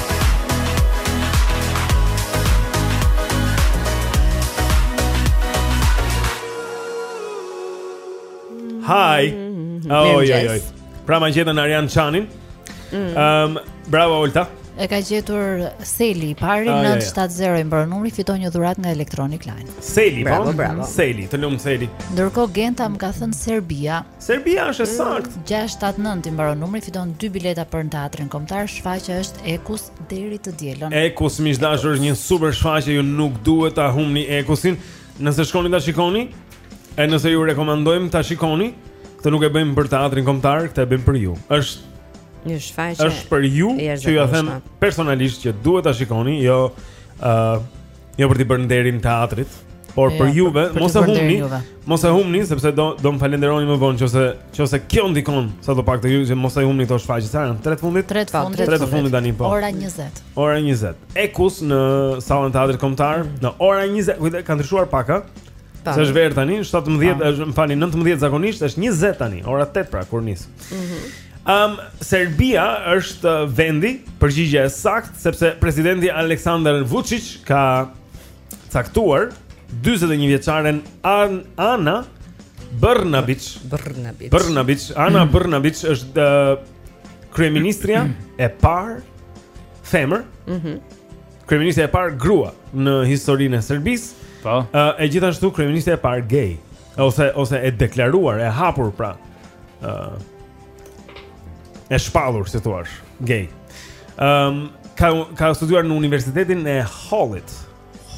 Hi.
Mm-hmm.
Oh,
jo,
jo. Pra ma gjetët Arjan Çanin.
Ëm, mm.
ehm, bravo Olta.
E ka gjetur Seli i pari 970 i mbaron numri fiton një dhuratë nga Electronic Line.
Seli, po?
bravo, bravo.
Seli, të lum Seli.
Ndërkohë Genta më ka thënë Serbia.
Serbia është e mm. saktë.
679 i mbaron numri, fiton dy bileta për në teatrin kombëtar. Shfaqja është Ekus deri të dielën.
Ekus miq të dashur është një super shfaqje, ju nuk duhet ta humbni Ekusin. Nëse shkoni ta shikoni, e nëse ju rekomandojmë ta shikoni, këtë nuk e bëjmë për teatrin kombëtar, këtë e bëjmë për ju. Është
një shfaqje.
Është për ju që jua them personalisht që duhet ta shikoni, jo ë uh, Jo për t'i bërë nderin teatrit, por për juve, mos e humni, mos e humni sepse do do më falënderoni më vonë nëse nëse kjo ndikon sadopak te ju që mos e humni këtë shfaqje se janë tre të fundit,
tre po, të fundit,
tre të fundit tani po.
Ora 20.
Ora 20. Ekus në sallën e teatrit kombëtar, mm. në orën 20, kujdes ka ndryshuar pak
a?
Se është verë tani, 17, është, më falni, 19 zakonisht, është 20 tani, ora 8 pra, kur nis. Mm -hmm. Um, Serbia është vendi, përgjigja e saktë, sepse presidenti Aleksandër Vuçiç ka caktuar 41 vjeçaren An Ana Bërnabiç.
Bërnabiç.
Bërnabiç, Ana mm. Bërnabiç është uh, kryeministrja e parë femër.
Mhm.
Mm kryeministrja e parë grua në historinë e Serbisë.
Po.
Uh, e gjithashtu kryeministrja e parë gay. Ose ose e deklaruar, e hapur pra. ë uh, e shpallur, si thua, gay. Ëm um, ka ka studiuar në Universitetin e Hallit.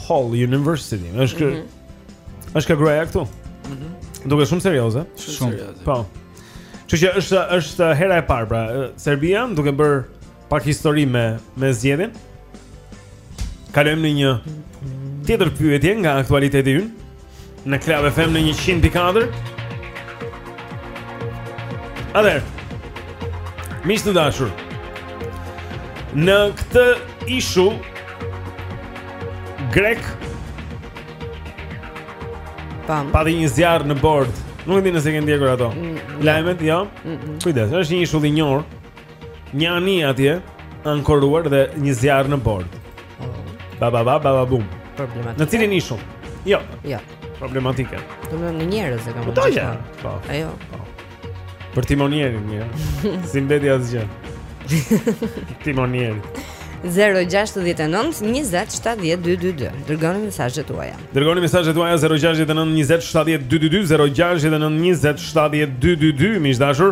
Hull University. Është mm
-hmm.
është kjo gruaja këtu.
Mhm.
Mm Duket shumë serioze.
Shumë serioze.
Po. Kështu që është është hera e parë pra Serbia duke bërë pak histori me me zgjedhjen. Kalojmë në një tjetër pyetje nga aktualiteti ynë. Në Club FM në 104. Atëherë. Miq të dashur. Në këtë ishull grek
Pam.
Pati një zjarr në bord Nuk e di nëse keni ndjekur ato
mm, mm.
Lajmet, jo? Mm, Kujdes, është një ishull i njohur Një anije atje e ankoruar dhe një zjarr në bord. Ba ba ba ba ba bum.
Problematike.
Në cilin ishull? Jo.
Jo.
Problematike.
Domethënë njerëz e kam.
Po doja. Po.
Ajo. Po.
Për timonierin mirë. s'i mbeti asgjë.
Timonier. 0-6-19-27-12-2 Dërgoni mesazhet tuaja
Dërgoni mesazhet tuaja 0-6-19-27-12-2 0-6-19-27-12-2 Miq të dashur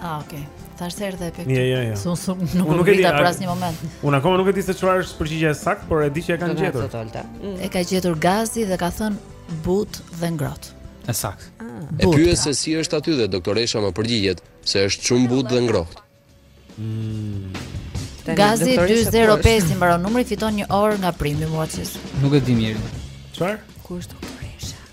Ah,
okay. Thashë se erdhi efekti.
Jo, jo, jo.
Su su nuk
nuk e di
për asnjë moment.
Unë akoma nuk e di se çfarë është përgjigjja e saktë, por e di që e kanë gjetur. Mm.
E ka gjetur Gazi dhe ka thënë butë dhe ngrohtë.
E saktë. Ah.
E pyes se si është aty dhe doktoresha më përgjigjet se është shumë butë dhe ngrohtë.
Mm.
Gazi
205 i mbaron numri fiton një orë nga Premium Watches.
Nuk e di mirë.
Çfarë?
Ku është doktoresha?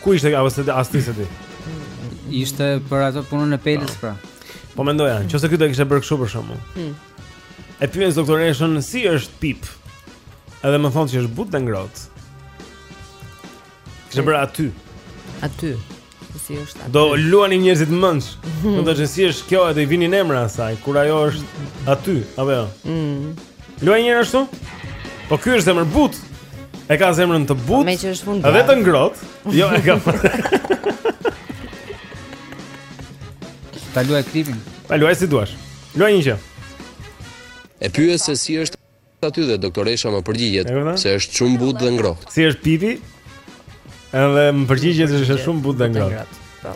Ku
ishte ajo se as ti s'e di.
Ishte për ato punën e pelës pra.
Po mendoja, nëse këtë do kishe bërë kështu për shkakun.
Hmm.
E pyes doktoreshën si është pip. Edhe më thotë se është butë e ngrohtë. Kishe bërë aty.
Aty. Si është aty.
Do luani njerëzit mendsh. Hmm. Do të thotë si është kjo edhe i vinin emra asaj kur ajo është aty, apo jo.
Hmm.
Luaj njëra ashtu? Po ky është zemërbutë. E ka zemrën të
butë. Meqë është fundi.
Edhe të ngrohtë. Jo, e ka.
Ta luaj klipin.
Ta luaj si duash. Luaj një gjë.
E pyes se si është aty dhe doktoresha më përgjigjet se është shumë butë dhe ngrohtë.
Si është pipi? Edhe më përgjigjet se është shumë butë dhe ngrohtë.
Po.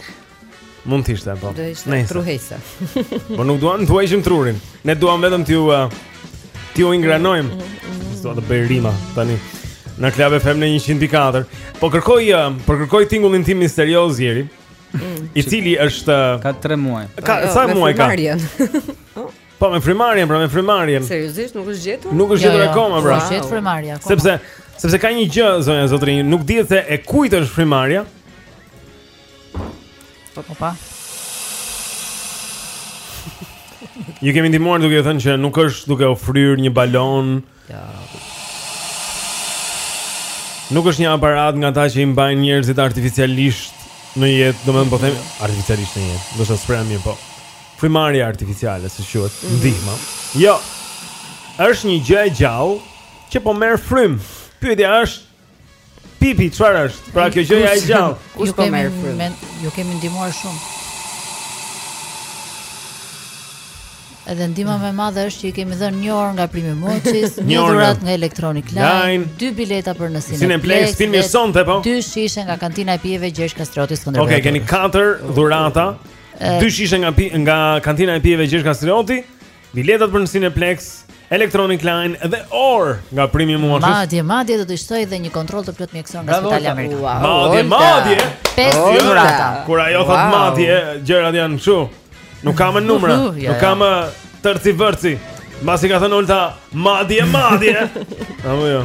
Mund të ishte, po.
Do ishte
tru
hesapi.
Po nuk duam t'ju hamë trurin. Ne duam vetëm t'ju uh, t'ju ingranojmë. Mm, mm, mm. S'do të bëj rima tani. Në Club FM në 104 Po kërkoj, uh, po kërkoj tingullin tim misterioz jeri mm. I cili është uh,
Ka tre muaj
ka,
jo,
Sa muaj ka?
Me frymëmarrjen
Po me frymëmarrjen, pra me frymëmarrjen
Seriozisht, nuk është gjetur?
Nuk është
jo,
gjetur
jo,
akoma, pra
Nuk është gjetur frymëmarrja
Sepse, sepse ka një gjë, zonja zotërinj Nuk dihet e kujt është frymëmarrja
Opa.
Ju kemi ndihmuar duke thënë që nuk është duke u fryrë një balon.
Ja.
Nuk është një aparat nga ata që i mbajnë njerëzit artificialisht në jetë, domethënë po themi artificialisht në jetë, do ta shpreh mirë po. Frymëmarrje artificiale, si quhet,
mhm.
ndihma. Jo, është një gjë e gjallë që po merr frymë. Pyetja është, Pipi, çfarë është? Pra kjo gjëja e gjallë.
Kush po merr
frymë? Ju kemi ndihmuar shumë. Edhe ndihma më e madhe është që i kemi dhënë një orë nga Premium Watches,
një
dhuratë
nga
Electronic
Line,
dy bileta për në Cineplex.
Cineplex filmi sonte po.
Dy shishe nga kantina e pijeve Gjergj Kastrioti Skënderbeu.
Okej, okay, keni katër dhurata. Dy shishe nga nga kantina e pijeve Gjergj Kastrioti. Biletat për në Cineplex, Electronic Line dhe orë nga Premium Watches.
Madje, madje do të shtoj dhe një kontroll të plotë mjekësor nga Spitali Amerikan.
Wow, madje,
Olta.
madje.
Pesë dhurata.
Kur ajo
wow.
thotë madje, gjërat janë kështu. Nuk kam numra,
uh, uh, ja,
nuk kam tërci vërci.
Mbasi ka thënë Olta, madje, madje. Apo jo.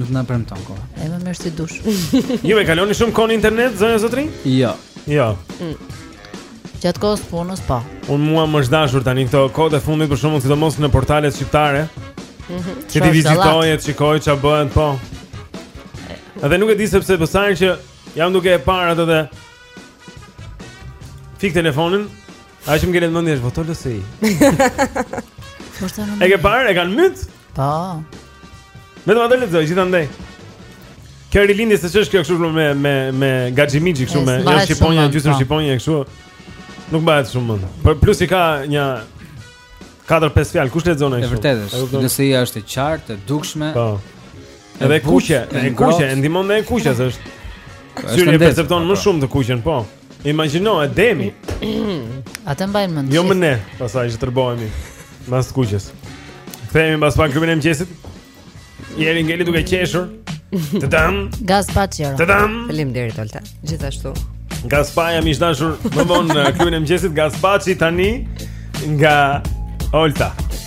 Nuk na premton koha.
E më mirë si duash.
Ju e kaloni shumë kohë në internet zonja zotëri?
Jo.
Jo. Mm.
Gjatë kohës punës po.
Unë mua më është dashur tani këto kohët e fundit për shembull sidomos në portalet shqiptare.
Mhm.
Mm t'i vizitoj, shikoj ça bëhet po. Edhe nuk e di sepse po sa herë që jam duke e parë atë dhe fik telefonin, ajo që më ngelet në mendje është votolësi. Po
sa më.
E ke parë, e kanë mbyt?
Po.
Vetëm atë lexoj gjithandej. Kjo rilindje se ç'është kjo kështu me me me gaxhi-mixhi kështu me jo shqiponja gjysmë
po.
shqiponja kështu. Nuk mbahet shumë mend. Por plus i ka një 4-5 fjalë, kush lexon ai kështu?
Është
vërtetë.
Nëse ia është e qartë, e dukshme.
Po. Edhe kuqe,
e
kuqe, ndihmon me kuqe është. Syri e percepton më shumë të kuqen, po. Imagjino, e demi.
Atë mbajnë mend.
Jo më ne, pastaj që tërbohemi mas kuqes. Kthehemi mbas pak në klubin e mëngjesit. Jeri ngeli duke qeshur. Tadam.
Gazpaço.
Tadam.
Faleminderit Olta. Gjithashtu.
Gaz Paja më i dashur, më vonë në klubin e mëngjesit Gazpaço tani nga Olta.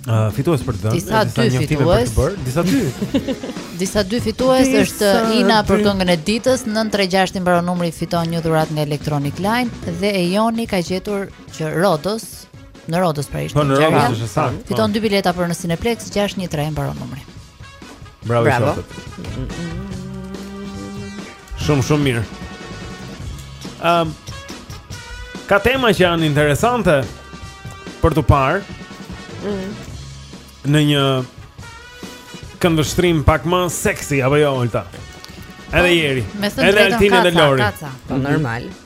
Uh, fitues për të dhënë
disa dy
fitues për të dhënë disa dy
disa dy fitues është Ina për këngën e ditës 936 i mbaron numri fiton një dhuratë nga Electronic Line dhe Joni ka gjetur që Rodos në Rodos pra ishte
po, në Rodos është sa po.
fiton dy bileta për në Cineplex 613 i mbaron numri
bravo,
bravo.
Shumë shumë mirë. Ëm um, ka tema që janë interesante për t'u parë. Ëh. Mm. Në një këndvështrim pak më seksi apo jo Olta. Edhe
po, Jeri.
Edhe Altin
edhe
Lori.
Po normal.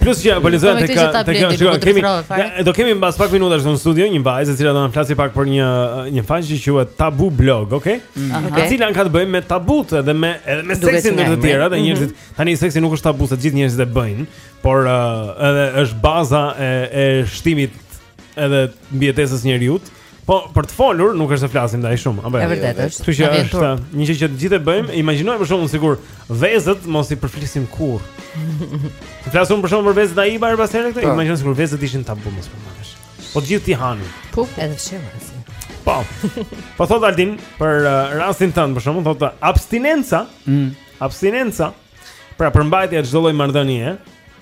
Plus që po lexoj tek tek
kjo shkrimi
kemi. Do kemi mbas pak minutash në studio një vajzë e cila do të flasë pak për një një faqe që quhet Tabu Blog, okay?
Mhm.
E cila ka të bëjë me tabutë dhe me edhe me seksin ndër të tjera, dhe
mhm.
njerëzit tani seksi nuk është tabu, se gjithë njerëzit e bëjnë, por edhe është baza e e shtimit edhe mbijetesës së njeriut. Po, për të folur nuk është se flasim dhe aq shumë, apo jo?
Është vërtetë.
Kështu që është një gjë që të gjithë e bëjmë, imagjino për shembull sikur vezët mos i përflisim kurrë. Të flasim për shembull për vezët ai bar pas herë këtë,
po.
imagjinojmë sikur vezët ishin tabu mos po marrësh. Po të gjithë t'i hanin.
Po, po. edhe shemës.
Po. Po thotë Altin për uh, rastin tënd për shembull thotë abstinenca.
Mm.
Abstinenca. Pra përmbajtja te çdo lloj marrëdhënie,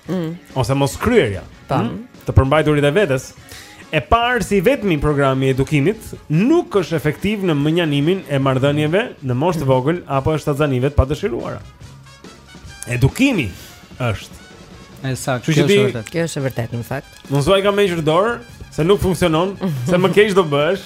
mm.
ose mos kryerja,
ta
mm. të përmbajturit e vetes. E parë si i vetmi program i edukimit nuk është efektiv në mënjanimin e marrëdhënieve në moshë të vogël apo e shtatzanive të padëshiruara. Edukimi është
e saktë. Kjo është vërtet.
Kjo është vërtet në fakt.
Mos thuaj kam hequr dorë se nuk funksionon, se më keq do bëhesh.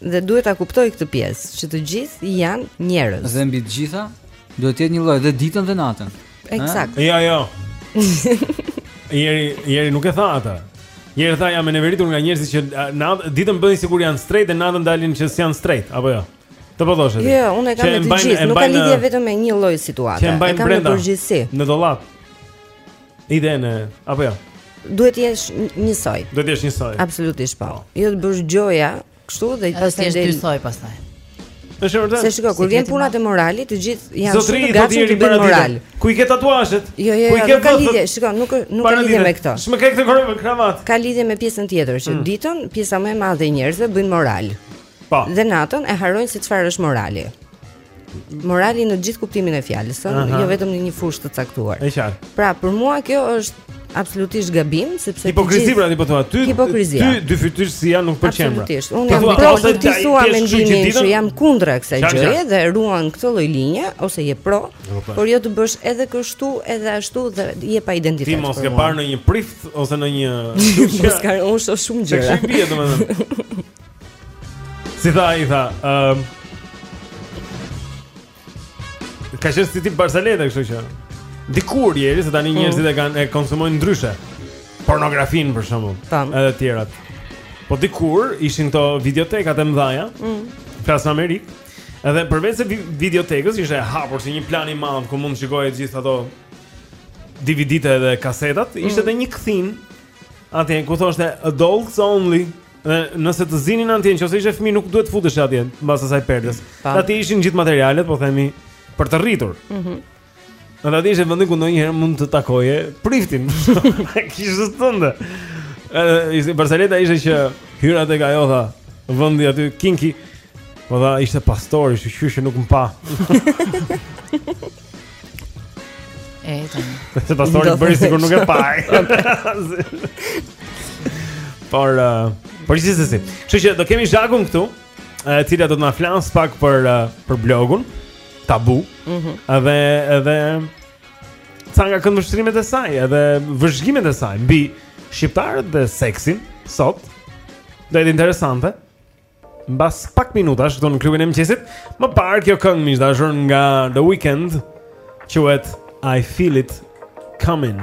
Dhe
duhet ta kuptojë këtë pjesë, që të gjithë janë njerëz.
Dhe mbi të gjitha duhet të jetë një lloj dhe ditën dhe natën.
Eksakt.
Jo, jo. Jeri, Jeri nuk e tha atë. Jeri tha jam e neveritur nga njerëzit që natë ditën bëjnë sikur janë straight dhe natën dalin që s'janë straight, apo jo. Këtë po thoshe.
Jo, unë e kam me të gjithë, nuk ka lidhje vetëm me një lloj situate.
E
kam në përgjithësi.
Në dollap. Idenë, apo jo?
Duhet të jesh njësoj.
Duhet të jesh njësoj.
Absolutisht po. po. Jo të bësh gjoja kështu dhe pastaj
të
jesh
dysoj pastaj.
Është e vërtetë.
Se shiko, kur vjen puna te morali, të gjithë janë shumë të gatshëm të bëjnë moral.
Ku i ke tatuazhet?
Jo, jo, jo, ka lidhje. Shiko, nuk nuk ka lidhje me këtë.
S'më ka as kravatë.
Ka lidhje me pjesën tjetër që mm. ditën pjesa më e madhe e njerëzve bëjnë moral.
Po.
Dhe natën e harrojnë se çfarë është morali. Morali në gjithë kuptimin e fjalës, uh
-huh.
jo vetëm në një fushë të caktuar.
Është e qartë.
Pra, për mua kjo është absolutisht gabim sepse hipokrizia
pra ti po thua ty
hipokrizi
ty dyfytyrësia nuk të pëlqen pra
absolutisht unë jam pro
ose
ti thua mendimin që jam kundër kësaj gjëje dhe e ruan këtë lloj linje ose je pro por jo të bësh edhe kështu edhe ashtu dhe je pa identitet
ti mos ke parë ndonjë prift ose
ndonjë çka unë shoh shumë gjëra
çka bie domethënë Si tha i tha, ëm um, Ka qenë si tip barsaletë, kështu që. Dikur Jeri se tani po. njerëzit e kanë e konsumojnë ndryshe. Pornografinë për shembull, edhe të tjerat. Po dikur ishin këto videotekat e mëdha,
mm.
Flas në Amerikë. Edhe përveç se videotekës ishte e hapur si një plan i madh ku mund të shikoje gjithë ato DVD-të dhe kasetat, ishte mm. edhe një kthinë atje ku thoshte adults only. Dhe nëse të zinin atje ose ishe fëmijë nuk duhet të futeshe atje mbas asaj perdes. Atje ishin gjithë materialet, po themi, për të rritur.
Mhm.
Mm Dhe aty ishte vendi ku ndonjëherë mund të takoje priftin. Kishte thënë. Ëh, barsaleta ishte që hyra tek ajo tha, vendi aty kinki. Po tha ishte pastori, shyqyr që nuk më pa.
E, tani.
Se pastori bëri sikur nuk e pa. Por, uh, por gjithsesi. Kështu që do kemi Zhakun këtu, e cila do të na flasë pak për uh, për blogun Tabu.
Mhm.
Mm edhe edhe ca nga këndvështrimet e saj, edhe vëzhgimet e saj mbi shqiptarët dhe seksin sot. Do jetë interesante. Mbas pak minutash këtu në Klubin e Mëngjesit, më parë kjo këngë miq të dashur nga The Weeknd, quhet I Feel It Coming.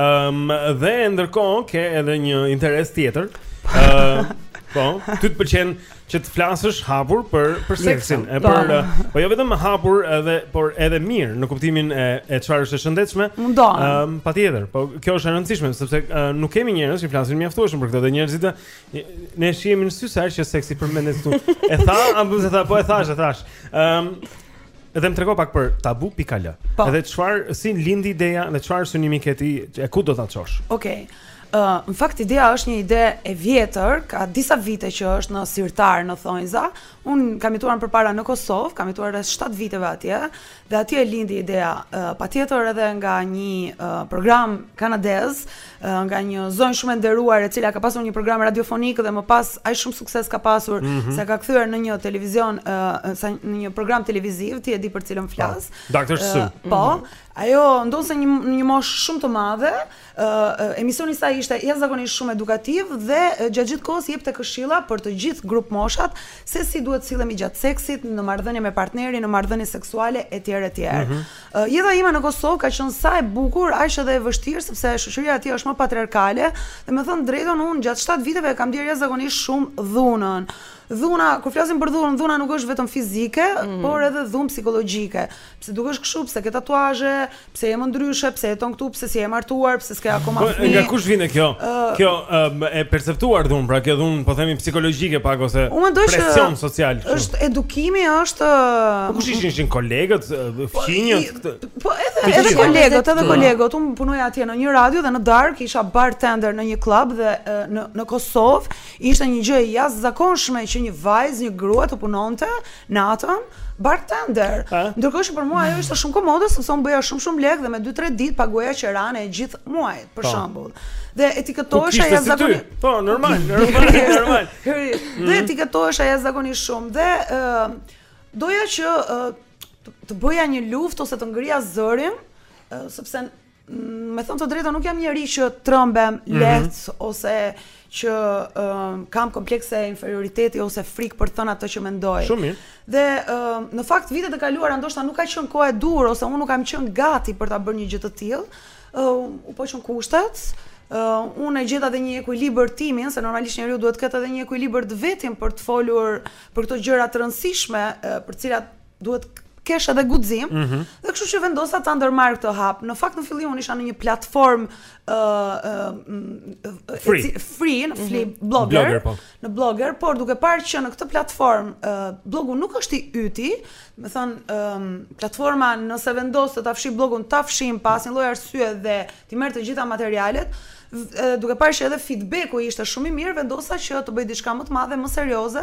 Ëm
dhe
ndërkohë ke edhe një interes tjetër. Ëm po, ty të pëlqen që të flasësh hapur për për seksin, e
po.
për eh, po jo vetëm hapur edhe por edhe mirë në kuptimin e e çfarë është e shëndetshme.
Mundohem.
Ëm patjetër, po kjo është e rëndësishme sepse ëm, nuk kemi njerëz që flasin mjaftueshëm për këtë dhe njerëzit eh, eh shihen në sy sa herë që seksi përmendet këtu. E tha, apo s'e tha, po e tha, e tha. Ëm Edhe më trego pak për tabu.al.
Po.
Edhe çfarë si lindi ideja dhe çfarë synimi ke ti e ku do ta çosh?
Okej. Ë, uh, në fakt ideja është një ide e vjetër, ka disa vite që është në sirtar në thonjëza. Unë kam jetuar përpara në Kosovë, kam jetuar rreth 7 viteve atje dhe atje lindi ideja. Uh, Patjetër edhe nga një uh, program kanadez, nga një zonjë shumë e nderuar e cila ka pasur një program radiofonik dhe më pas aq shumë sukses ka pasur
mm
-hmm. sa e ka kthyer në një televizion uh në një program televiziv ti e di për cilën flas po,
Dr.
Su
uh,
po mm -hmm. ajo ndonëse në një moshë shumë të madhe uh, emisioni i saj ishte jashtëzakonisht shumë edukativ dhe uh, gjatë gjithë kohës jepte këshilla për të gjithë grupmoshat se si duhet sillemi gjatë seksit në marrëdhënie me partnerin në marrëdhënie seksuale etj etj
mm
-hmm. Jeta ime në Kosovë ka qenë sa e bukur, aq edhe e vështirë, sepse shoqëria atje është më patriarkale, dhe me thënë të drejtën unë gjatë shtatë viteve e kam ndjerë jashtëzakonisht shumë dhunën. Dhuna, kur flasim për dhunën, dhuna nuk është vetëm fizike, mhm. por edhe dhunë psikologjike. Pse dukesh kështu, pse ke tatuazhe, pse je më ndryshe, pse jeton këtu, pse s'je martuar, pse S'ke akoma
po,
fëmijë.
Nga kush vjen kjo?
Uh,
kjo uh, e perceptuar dhunë, pra kjo dhunë po themi psikologjike pak ose presion uh, social. Kështu.
Është edukimi, është
po, Kush ishin ishin kolegët, po, fqinjët këtë?
Po edhe edhe kolegët, edhe kolegët. Unë punoja atje në një radio dhe në darkë isha bartender në një klub dhe uh, në në Kosovë ishte një gjë e jashtëzakonshme që një vajzë, një grua të punonte natën, bartender. Ndërkohë që për mua ajo ishte shumë komode sepse unë bëja shumë shumë lekë dhe me 2-3 ditë paguaja qeranë e gjithë muajit, për
po.
shembull. Dhe etiketohesha jashtëzakonisht.
Po, normal, normal, normal.
Dhe
mhm.
etiketohesha jashtëzakonisht shumë dhe doja që të bëja një luftë ose të ngrija zërin sepse Me thënë të drejtën, nuk jam njeri që trembem
mhm.
lehtë ose që kam komplekse inferioriteti ose frikë për të thënë atë që mendoj.
Shumë mirë.
Dhe në fakt vitet e kaluara ndoshta nuk ka qenë koha e duhur ose unë nuk kam qenë gati për ta bërë një gjë të tillë. U poqën kushtet, uh, unë e gjeta dhe një ekuilibër timin, se normalisht njeriu duhet të ketë edhe një ekuilibër të vetin për të folur për këto gjëra të rëndësishme, uh, për të cilat duhet kesh edhe guxim.
Mm -hmm.
Dhe kështu që vendosa ta ndërmarr këtë hap. Në fakt në fillim unë isha në një platformë ë uh,
free,
free në free
mm -hmm.
blogger,
blogger po.
në blogger, por duke parë që në këtë platformë uh, blogu nuk është i yti, domethënë um, platforma nëse vendos të ta fshij blogun, ta fshin pa asnjë lloj arsye dhe t'i merr të gjitha materialet duke parë që edhe feedbacku ishte shumë i mirë, vendosa që të bëj diçka më të madhe, më serioze,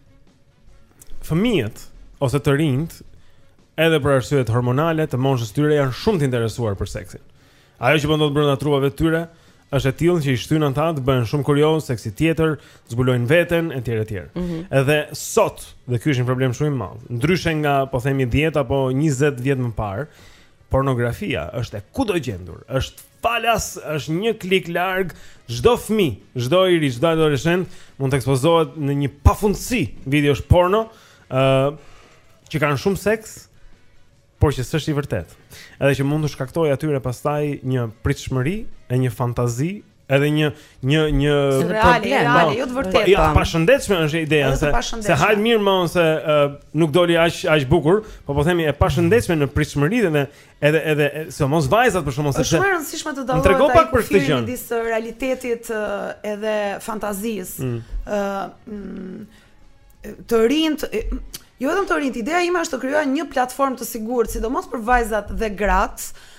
fëmijët ose të rinjtë edhe për arsyet hormonale të moshës tyre janë shumë të interesuar për seksin. Ajo që po ndodh brënda trupave të tyre është e tillë që i shtyn ata të bëhen shumë kuriozë seksi tjetër, zbulojnë veten etj etj.
Mm -hmm.
Edhe sot, dhe ky është një problem shumë i madh. Ndryshe nga po themi 10 apo 20 vjet më parë, pornografia është e kudogjendur, është Falas është një klik larg çdo fëmi, çdo i ri, çdo adoleshent mund të ekspozohet në një pafundësi videosh porno, ë uh, që kanë shumë seks, por që s'është i vërtetë. Edhe që mund të shkaktojë atyre pastaj një pritshmëri e një fantazi edhe një një një
reale, reale, jo të vërtetë.
Jo, e pashëndetshme është ideja se se hal mirë më se uh, nuk doli aq aq bukur, po po themi e pashëndetshme në pritshmëri dhe Edhe edhe sidomos vajzat për shkakun
se
është
shumë e rëndësishme të dallohet.
Trego pak për këtë gjë.
Midis realitetit edhe fantazisë.
Mm.
Ë mm. mm, të rinjtë jo vetëm të rinjt, ideja ime është të krijoj një platformë të sigurt, sidomos për vajzat dhe gratë,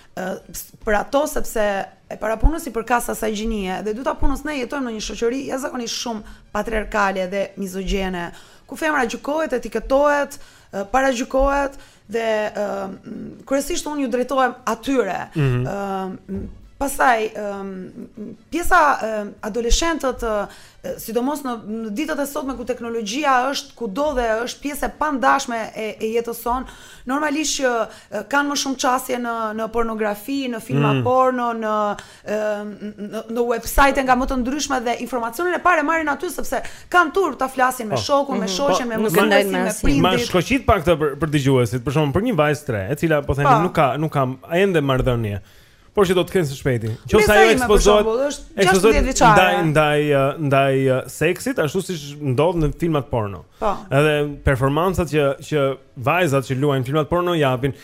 për ato sepse e para punës i përkas asaj gjinie dhe e dyta punës ne jetojmë në një shoqëri jashtëzakonisht shumë patriarkale dhe mizogjene ku femra gjykohet, etiketohet, paragjykohet Dhe um, kryesisht unë ju drejtohem atyre.
Mm
-hmm. um, pastaj um, pjesa um, adoleshentët uh, sidomos në, në ditët e sotme ku teknologjia është kudo dhe është pjesë e pandashme e, e jetës sonë, normalisht që uh, kanë më shumë qasje në në pornografi, në filma
mm.
porno, në në website nga më të ndryshme dhe informacionin e parë marrin aty sepse kanë turp të flasin me
po.
shokun, me
mhm.
shoqen, me
po,
motrën, me prindin.
Ma shkoqit pak këtë për, për dëgjuesit, për shkakun për një vajzë të re, e cila po themi
po.
nuk ka nuk ka ende marrëdhënie. Por që do të ketë së shpejti.
Në
qoftë
se ajo
ekspozohet, ekspozohet ndaj ndaj ndaj seksit, ashtu siç ndodh në filmat porno. Edhe performancat që që vajzat që luajnë filmat porno japin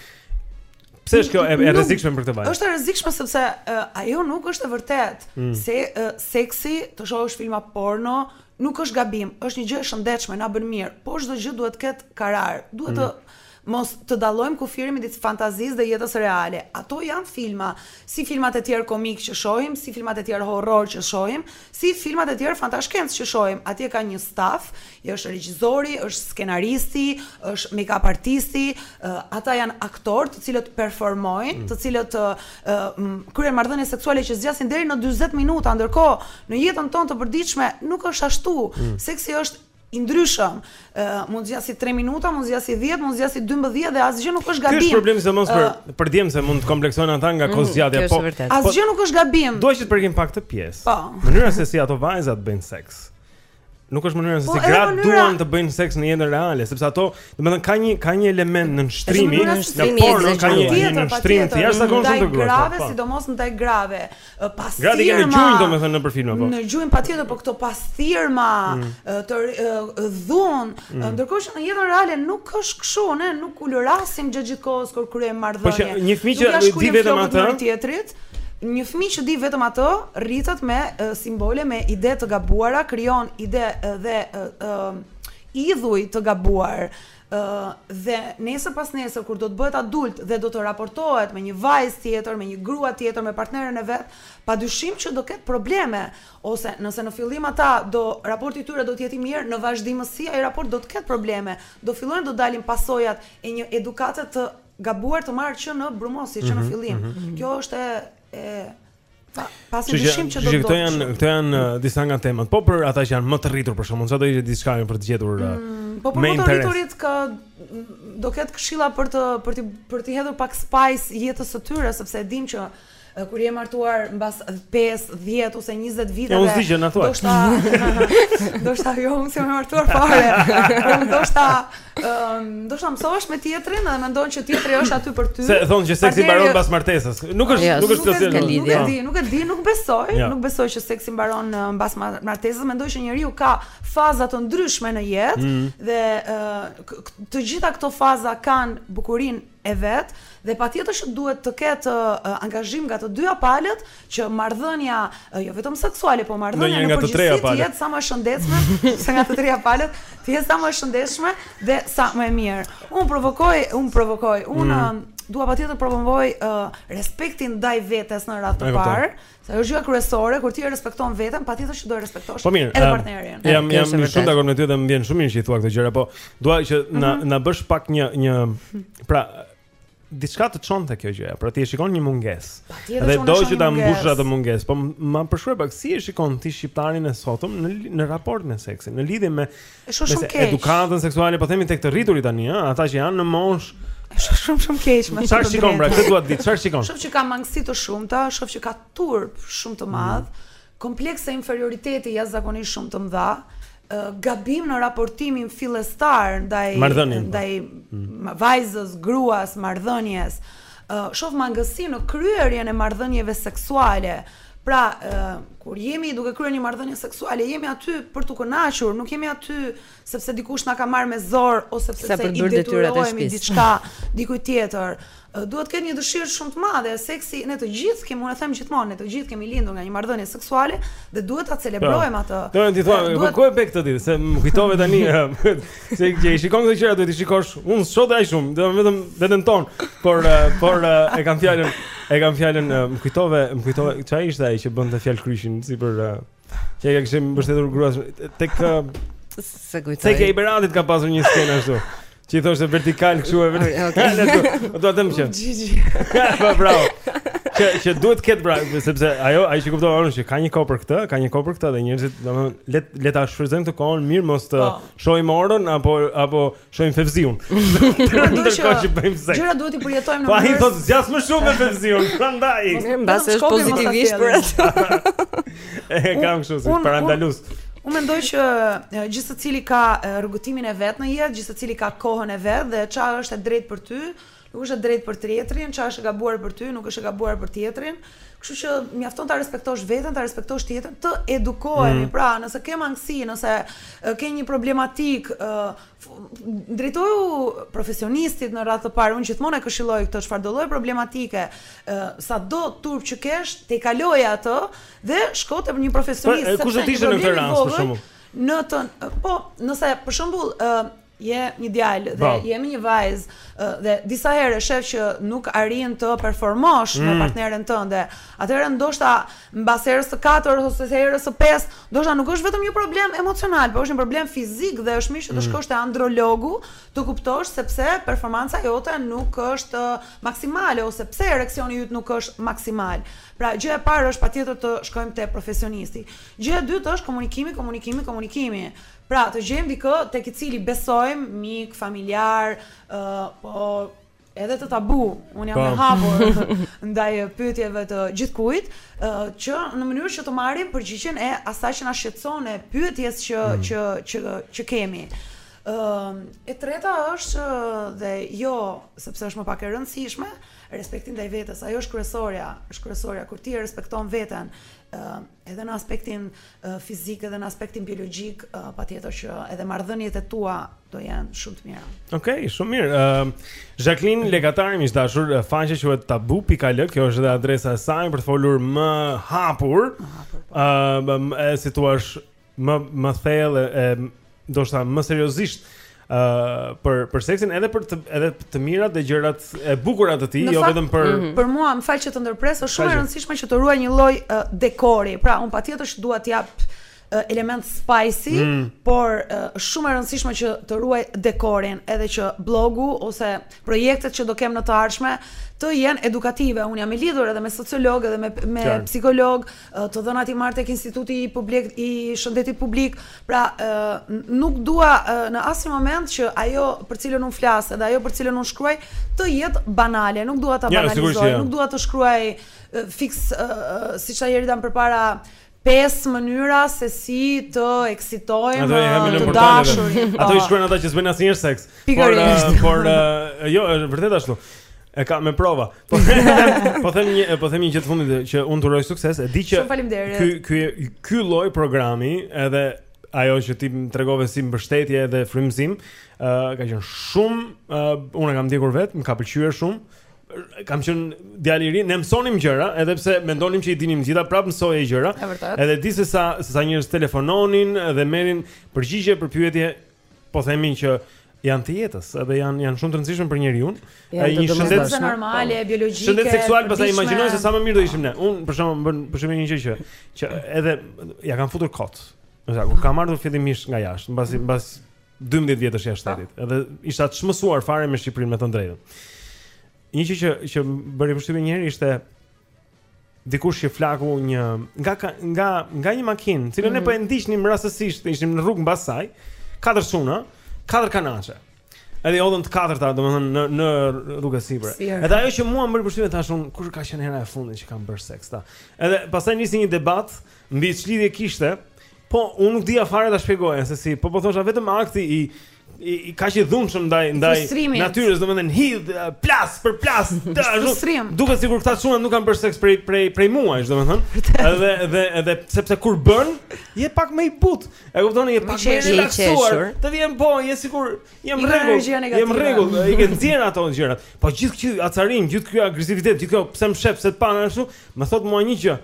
Pse është kjo e rrezikshme për këtë vajzë?
Është e rrezikshme sepse uh, ajo nuk është e vërtetë.
Mm.
Se uh, seksi, të shohësh filma porno, nuk është gabim, është një gjë e shëndetshme, na bën mirë, por çdo gjë duhet të ketë karar. Duhet mm. të mos të dallojmë kufirin midis fantazisë dhe jetës reale. Ato janë filma, si filmat e tjerë komikë që shohim, si filmat e tjerë horror që shohim, Si filmat e tjerë fantashkencë që shohim, atje ka një staf, i është regjizori, është skenaristi, është make-up artisti, ata janë aktorë të cilët performojnë, mm. të cilët kryejnë marrëdhënie seksuale që zgjasin deri në 40 minuta, ndërkohë në jetën tonë të përditshme nuk është ashtu.
Mm.
Seksi është I ndryshëm, mund të zgjasë 3 minuta, mund të zgjasë 10, mund të zgjasë 12 dhe asgjë nuk është gabim.
Ky është problemi sidomos për
uh,
për djem se mund të kompleksohen ata nga kohëzgjatja,
mm,
po. po
asgjë nuk është gabim.
Duhet që të përgjim pak të pjesë.
Po.
Mënyra se si ato vajzat bëjnë seks. Nuk është mënyra se
po,
si gratë
mënyra...
duan të bëjnë seks në jetën reale, sepse ato, domethënë ka një ka një element
nënshtrimi,
në porno ka një nënshtrim të jashtëzakonshëm të grave, po.
sidomos ndaj grave. Pas
Gratë në gjunj domethënë nëpër filma po.
Në gjunj patjetër, po këto pasthirrma
mm.
dhunë, mm. ndërkohë që në jetën reale nuk është kështu, ne nuk ulërasim gjatë gjithë kohës kur kryejmë marrëdhënie.
Po që një fëmijë që di vetëm atë.
Në tjetrit, një fëmijë që di vetëm atë, rritet me simbole, me ide të gabuara, krijon ide dhe idhuj të gabuar Ë, dhe nesër pasnesër kur do të bëhet adult dhe do të raportohet me një vajzë tjetër, me një grua tjetër, me partneren e vet, padyshim që do ketë probleme, ose nëse në fillim ata do raporti i tyre do të jetë i mirë, në vazhdimësi ai raport do të ketë probleme, do fillojnë do dalin pasojat e një edukate të gabuar të marrë që në brumosje, që në fillim. Kjo është e e Pa,
pa asnjë
dyshim që do të
Këto janë këto janë uh, disa nga temat. Po për ata që janë më të rritur për shkakun, çfarë do ishte diçka për të gjetur uh, mm,
Po për më të rriturit ka do ketë këshilla për të për të për të hedhur pak spice jetës së tyre sepse e dimë që uh, kur je martuar mbas 5, 10 ose 20 viteve.
Unë di që na thua.
Do të thotë, do të thotë, jo, unë s'jam martuar fare. Do të thotë, Ëm, ndoshta mësohesh me tjetrin dhe mendon që tjetri është aty për ty.
Se thonë që seksi mbaron pas martesës. Nuk është,
jo,
nuk është plotësisht.
Nuk e di, nuk e di, nuk e di, nuk besoj,
ja. Jo.
nuk besoj që seksi mbaron mbas martesës. Mendoj që njeriu ka faza të ndryshme në jetë
mm -hmm.
dhe uh, të gjitha këto faza kanë bukurinë e vet dhe patjetër që duhet të ketë angazhim nga të dyja palët që marrëdhënia jo vetëm seksuale po marrëdhënia në përgjithësi të jetë sa më e shëndetshme se nga të treja palët të jetë sa më e shëndetshme dhe sa më e mirë unë provokoj unë provokoj unë
mm.
dua patjetër të promovoj uh, respektin ndaj vetes në radhë të parë Se ajo është gjëja kryesore, kur ti e respekton veten, patjetër që do e respektosh
po mirë,
edhe partnerin.
Po
mirë,
jam
jam
shumë dakord me ty dhe më vjen shumë mirë që i thua këto gjëra, po dua që
mhm.
na na bësh pak një një pra diçka të çon te kjo gjëja, pra ti e shikon një mungesë.
Patjetër
dhe do që ta
mbushësh
atë mungesë, po më përshkruaj pak si e shikon ti shqiptarin e sotëm në në raport me seksin, në lidhje me Është
shumë
shumë
keq.
Edukatën seksuale po themi tek të rriturit tani, ëh, ata që janë në moshë.
Është shumë shumë keq më.
Çfarë shikon pra, këtë dua të di, çfarë shikon?
Shoh që ka mangësi të shumta, shoh që ka turp shumë të madh,
mm.
komplekse inferioriteti jashtëzakonisht shumë të mëdha, gabim në raportimin fillestar ndaj
po.
ndaj mm. vajzës, gruas, marrëdhënies. Shoh mangësi në kryerjen e marrëdhënieve seksuale, Pra, kur jemi duke kryer një marrëdhënie seksuale, jemi aty për t'u kënaqur, nuk jemi aty sepse dikush na ka marrë me zor ose sepse
se
i detyrohemi diçka dikujt tjetër. Duhet të ketë një dëshirë shumë të madhe sepse ne të gjithë kemi, unë them gjithmonë, ne të gjithë kemi lindur nga një marrëdhënie seksuale dhe duhet ta celebrojmë pra, atë.
Do të them, po ku e bëke të ditë? Se më kujtove tani. Se që i shikon këto gjëra duhet i shikosh. Unë shoh ai shumë, do vetëm vetëm ton, por eh, por eh, e kam fjalën, e kam fjalën, eh, më kujtove, më kujtove çfarë ishte ai që bënte fjalëkryqin si për eh, që ia ka kishte mbështetur gruas tek eh,
Se kujtoj.
tek e i Beratit ka pasur një skenë ashtu. Që i thoshte vertikal kështu e vertikal Okej. ashtu. Po do të them që.
Gjigji.
Po bravo. Që që duhet të ketë bravo, sepse ajo ai që kuptova unë që ka një kohë për këtë, ka një kohë për këtë dhe njerëzit domethënë le le ta shfrytëzojnë këtë kohën mirë mos të
Po.
Shohim orën apo apo shohim Fevziun. Ndërkohë që bëjmë seks.
Gjëra duhet i përjetojmë në mënyrë.
Po ai thotë zgjas më shumë me Fevziun, prandaj.
Mbase është pozitivisht për atë.
E kam kështu si parandalues.
Unë mendoj që gjithsecili ka rrugëtimin e vet në jetë, gjithsecili ka kohën e vet dhe ça është e drejtë për ty, Nuk është e drejtë për tjetrin, ça është e gabuar për ty, nuk është e gabuar për tjetrin. Kështu që mjafton ta respektosh veten, ta respektosh tjetrin, të edukohemi.
Mm.
Pra, nëse ke mangësi, nëse ke një problematikë, drejtohu profesionistit në radhë të parë. Unë gjithmonë e këshilloj këtë çfarëdo lloj problematike, sado turp që të kesh, tejkaloje atë dhe shko te një profesionist.
Pra, kush do të ishte në këtë rast për shembull?
Në të, po, nëse për shembull, je një djalë dhe
Bam.
jemi një vajzë dhe disa herë e shef që nuk arrin të performosh
mm.
me partneren tënde, atëherë ndoshta mbas herës së katërt ose herës së pestë, ndoshta nuk është vetëm një problem emocional, por është një problem fizik dhe është mirë që të
mm.
shkosh te andrologu të kuptosh se pse performanca jote nuk është maksimale ose pse ereksioni yt nuk është maksimal. Pra gjë e parë është patjetër të shkojmë te profesionisti. Gjë e dytë është komunikimi, komunikimi, komunikimi. Pra, të gjejmë dikë tek i cili besojmë, mik, familjar, ë po edhe te Tabu, unë jam e po. hapur ndaj pyetjeve të gjithkujt, ë që në mënyrë që të marrim përgjigjen e asaj që na shqetëson e pyetjes që
mm.
që që që kemi. Ë uh, e treta është dhe jo, sepse është më pak e rëndësishme, respekti ndaj vetes, ajo është kryesorja, është kryesorja kur ti e respekton veten, ë uh, edhe në aspektin fizik edhe në aspektin biologjik, uh, patjetër që edhe marrëdhëniet e tua do jenë shumë të mira.
Okej, okay, shumë mirë. Ë ehm, uh, Zhaklin Lekatari, miq të dashur, faqja quhet tabu.al, kjo është edhe adresa e saj për të folur më hapur. Ë, po. ehm, uh, si ta thuash, më më thellë e ndoshta më seriozisht ë uh, për për seksin edhe për të edhe të mirat dhe gjërat e bukura të tij, jo vetëm për mm -hmm.
për mua, më fal që të ndërpres, është shumë e rëndësishme që të ruaj një lloj uh, dekori. Pra, un patjetër që dua të jap uh, element spicy,
mm.
por uh, shumë e rëndësishme që të ruaj dekorin, edhe që blogu ose projektet që do kem në të ardhme të jenë edukative. Un jam i lidhur edhe me sociolog edhe me me psikolog. Të dhënat i marr tek Instituti i Shëndetit Publik, pra nuk dua në asnjë moment që ajo për cilën unë flas dhe ajo për cilën unë shkruaj të jetë banale, nuk dua ta banalizoj, nuk dua të shkruaj fiks siç tha Erjan përpara pesë mënyra se si të eksitojmë të dashurin.
Ato i
po.
shkruajnë ata që s'bëjnë asnjëherë seks. Por por jo, është vërtet ashtu. E ka me prova. Po them, po them një, po them një gjë të fundit që unë të uroj sukses. E di që
Shumë faleminderit.
Ky ky ky lloj programi, edhe ajo që ti më tregove si mbështetje dhe frymëzim, ë uh, ka qenë shumë, uh, unë e kam ndjekur vet, më ka pëlqyer shumë. Kam qenë djalë i ri, ne mësonim gjëra, edhe pse mendonim që i dinim të gjitha, prapë mësoje gjëra. Edhe di se sa se sa njerëz telefononin dhe merrin përgjigje për pyetje po themi që janë të jetës, edhe janë janë shumë të rëndësishme për njeriu. Ai një shëndet
normale, po. biologjike.
Shëndet seksual, pastaj imagjinoje se sa më mirë do ishim ne. Un për shaka, bëj për shaka një gjë që që edhe ja kanë futur kot. Domethënë kur kam ardhur fillimisht nga jashtë, mbas mbas 12 vjetësh jashtë shtetit. Po. Edhe isha i çmësuar fare me Shqipërinë them të drejtën. Një gjë që që bëri përshtypje njëherë ishte dikush që flaku një nga nga nga një makinë, cilën mm
-hmm.
ne po e mhm. ndiqnim rastësisht, ishim në rrugë mbas saj, katër çuna, katër kanaçe. Edhe i hodhën të katërta, domethënë në në rrugë e sipër.
Si
Edhe ajo që mua më bëri përshtypje thash un kur ka qenë hera e fundit që kan bërë seks kta. Edhe pastaj nisi një debat Mbi ç'lidhje kishte, po unë nuk dija fare ta shpjegoja se si, po po thosha vetëm akti i i, i kaq i dhunshëm ndaj ndaj
Frustrimit.
natyrës, domethënë hidhe plast për plast, da, ashtu,
Frustrim.
duket sikur këta çuna nuk kanë bërë seks prej prej prej muajsh, domethënë. Edhe edhe edhe sepse kur bën, je pak më i butë. E kuptoni, je pak më i
qeshur.
Je i relaksuar.
qeshur.
Të vjen po, je sikur jam
I ka
rregull.
energjia negative.
Jam rregull, e, i ke nxjerr ato gjërat. Po gjithë ky acarim, gjithë ky agresivitet, gjithë kjo pse më shef, se të pa ashtu, më thot mua një gjë.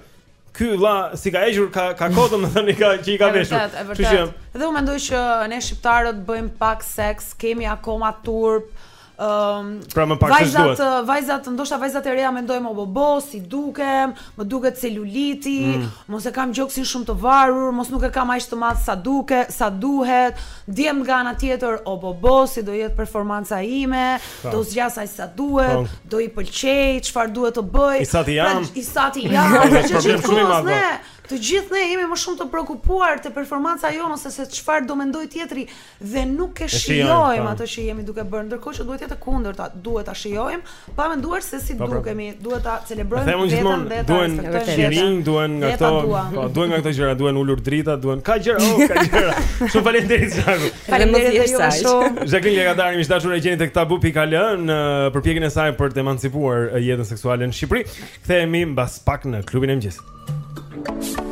Ky vlla s'i ka hequr ka ka kohë domethënë ka që i ka veshur.
Është
vërtet, është
vërtet. Dhe unë mendoj që ne shqiptarët bëjmë pak seks, kemi akoma turp. Ëm um,
pra më pak
vajzat,
se duhet.
Vajzat, ndoshta vajzat e reja mendojmë obo bo, si dukem, më duket celuliti,
mm.
mos e kam gjoksin shumë të varur, mos nuk e kam aq të madh sa duke, sa duhet. Djemtë nga ana tjetër obo bo, si do jetë performanca ime. do zgjasë ai sa duhet, do i pëlqejë, çfarë duhet të bëj.
I sati pra, jam.
I sati jam.
Të
gjithë
shumë madh.
Ne, të gjithë ne jemi më shumë të preokupuar te performanca jonë ose se çfarë do mendojë tjetri dhe nuk e
shijojmë
atë që jemi duke bërë, ndërkohë që duhet të jetë kundërta, duhet ta shijojmë, pa menduar se si dukemi, duhet ta celebrojmë veten dhe ta respektojmë.
Duhen
qirinj,
duhen nga këto, po, duhen nga këto gjëra, duhen ulur dritat, duhen ka gjëra, oh, ka gjëra. Shumë faleminderit Zhaku.
Faleminderit edhe juve shumë.
Zhaklin Lekatari, miq të dashur, e gjeni tek tabu.al në përpjekjen e saj për të emancipuar jetën seksuale në Shqipëri. Kthehemi mbas pak në klubin e mëngjesit.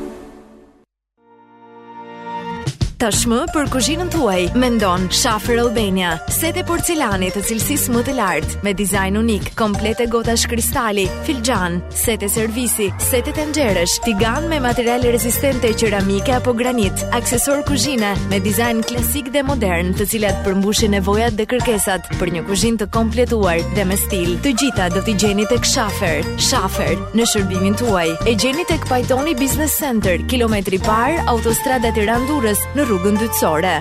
Tashmë për kuzhinën tuaj mendon Shafer Albania, sete porcelani të cilësisë më të lartë, me dizajn unik, komplete gotash kristali, filxhanë, Sete servisi, sete tenxheresh, tiganë me materiale rezistente qeramike apo granit, aksesorë kuzhine me dizajn klasik dhe modern, të cilat përmbushin nevojat dhe kërkesat për një kuzhinë të kompletuar dhe me stil. Të gjitha do t'i gjeni tek Shafer. Shafer në shërbimin tuaj. E gjeni tek Pajtoni Business Center, kilometri i parë, autostrada Tiranë-Durrës në rrugën dytësore.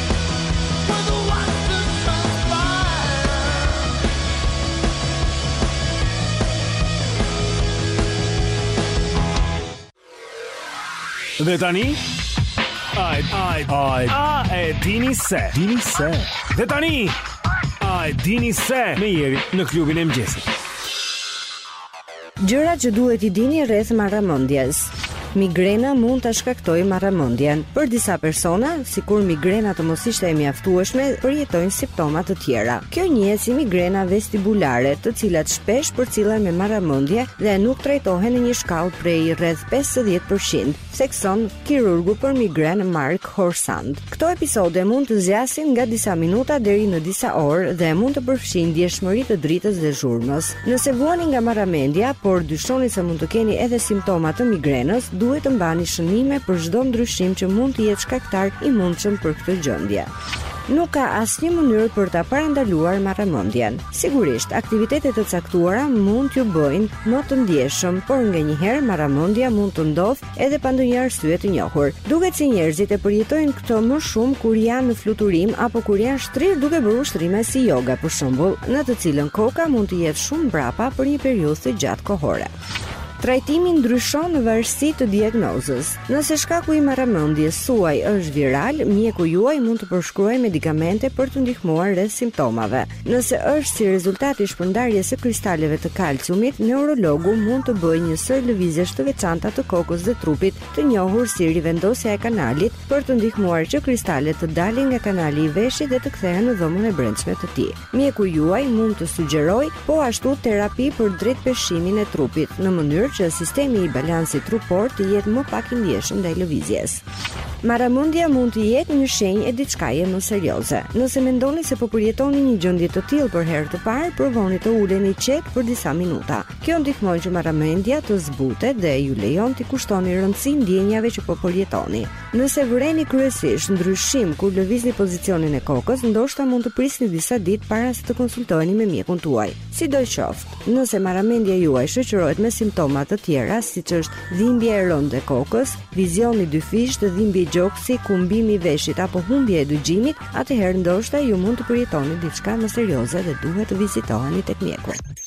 Dhe tani Ai ai ai a e dini se dini se Dhe tani A e dini se me Jerin në klubin e mëngjesit
Gjërat që duhet t'i dini rreth marramendjes. Migrena mund ta shkaktojë marramendjen. Për disa persona, sikur migrena të mos ishte e mjaftueshme, përjetojnë simptoma të tjera. Kjo njihet si migrena vestibulare, të cilat shpesh përcillen me marramendje dhe nuk trajtohen në një shkallë prej rreth 50%. thekson kirurgu për migrenë Mark Horsand. Këto episode mund të zgjasin nga disa minuta deri në disa orë dhe mund të përfshijnë ndjeshmëri të dritës dhe zhurmës. Nëse vuani nga marramendja, por dyshoni se mund të keni edhe simptoma të migrenës, duhet të mbani shënime për çdo ndryshim që mund të jetë shkaktar i mundshëm për këtë gjendje. Nuk ka asnjë mënyrë për ta parandaluar marramendjen. Sigurisht, aktivitete të caktuara mund t'ju bëjnë më të ndjeshëm, por nganjëherë marramendja mund të ndodhë edhe pa ndonjë arsye të njohur. Duket se njerëzit e përjetojnë këtë më shumë kur janë në fluturim apo kur janë shtrirë duke bërë ushtrime si yoga për shembull, në të cilën koka mund të jetë shumë mbrapa për një periudhë të gjatë kohore. Trajtimi ndryshon në varësi të diagnozës. Nëse shkaku i marramendjes suaj është viral, mjeku juaj mund të përshkruajë medikamente për të ndihmuar rreth simptomave. Nëse është si rezultat i shpërndarjes së kristaleve të kalciumit, neurologu mund të bëjë një sërë lëvizjesh të veçanta të kokës dhe trupit, të njohur si rivendosja e kanalit, për të ndihmuar që kristalet të dalin nga kanali i veshit dhe të kthehen në dhomën e brendshme të tij. Mjeku juaj mund të sugjerojë po ashtu terapi për drejtpeshimin e trupit, në mënyrë që sistemi i balansit trupor të jetë më pak i ndjeshëm ndaj lëvizjes. Marramendja mund të jetë një shenjë e diçkaje më serioze. Nëse mendoni se po përjetoni një gjendje të tillë për herë të parë, provoni të uleni qetë për disa minuta. Kjo ndihmon që marramendja të zbutet dhe ju lejon t'i kushtoni rëndësi ndjenjave që po përjetoni. Nëse vëreni kryesisht ndryshim kur lëvizni pozicionin e kokës, ndoshta mund të prisni disa ditë para se të konsultoheni me mjekun tuaj. Sidoqoftë, nëse marramendja juaj shoqërohet me simptoma të tjera, siç është dhimbja e rëndë e kokës, vizion i dyfishtë, dhimbje gjoksi, kumbim i veshit apo humbje e dëgjimit, atëherë ndoshta ju mund të përjetoni diçka më serioze dhe duhet të vizitoheni tek mjeku.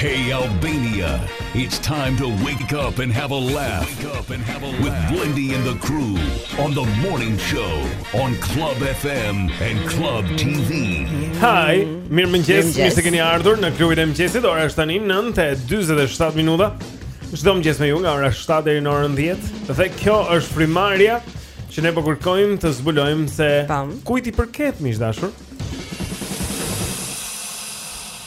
Hey
Albania, it's time to wake up and have a laugh. Wake up and have a laugh with Blendi and the crew on the morning show on Club FM and Club TV.
Hi, mirë mëngjes, mirë se keni ardhur në klubin e mëngjesit. Ora është tani 9 e 47 minuta. Çdo mëngjes me ju nga ora 7 deri në orën 10. Dhe kjo është frymëmarrja që ne po kërkojmë të zbulojmë se kujt i përket miq
të
dashur.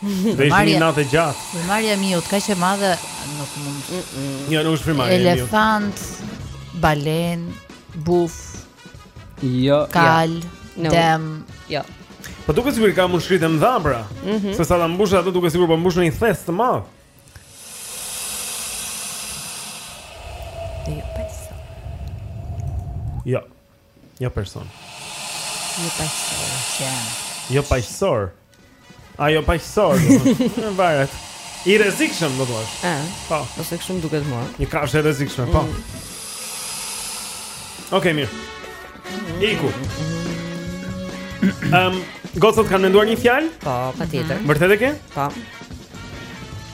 Dhe ishte një natë e gjatë.
Frymëmarrja e miut kaq e madhe nuk mund. Mm -mm.
Jo, nuk është frymëmarrja e miut.
Elefant, balenë, buf.
Jo,
kal,
jo.
dem.
Jo.
Po duket sikur ka mushkëritë e mëdha pra.
Mm -hmm.
Se sa ta mbushë ato duket sikur po mbush një thes të madh.
Jo.
Jo person.
Jo person.
Jo paqësor. A jo paqësor. Varet. I rrezikshëm do thua.
Ëh.
Po,
ose kështu më duket mua.
Një kafshë e rrezikshme, po.
Mm.
Okej, okay, mirë. Iku. Ehm, um, gocët kanë menduar një fjalë?
Po, patjetër.
Mm -hmm.
Vërtet e
ke?
Po.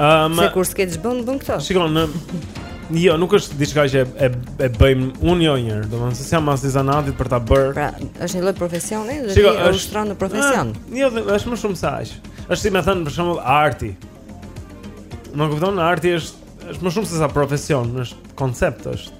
Ëm um, Se
kur s'ke ç'bën bën këto.
Shikon, në Jo, nuk është diçka që e e bëjmë unë jo një, domethënë se s'jam as i zanatit për ta bërë.
Pra, është një lloj profesioni dhe ti e ushtron në profesion.
Ah, jo, është më shumë se aq. Është si me thënë për shembull arti. Më kupton, arti është është më shumë se sa profesion, është koncept është.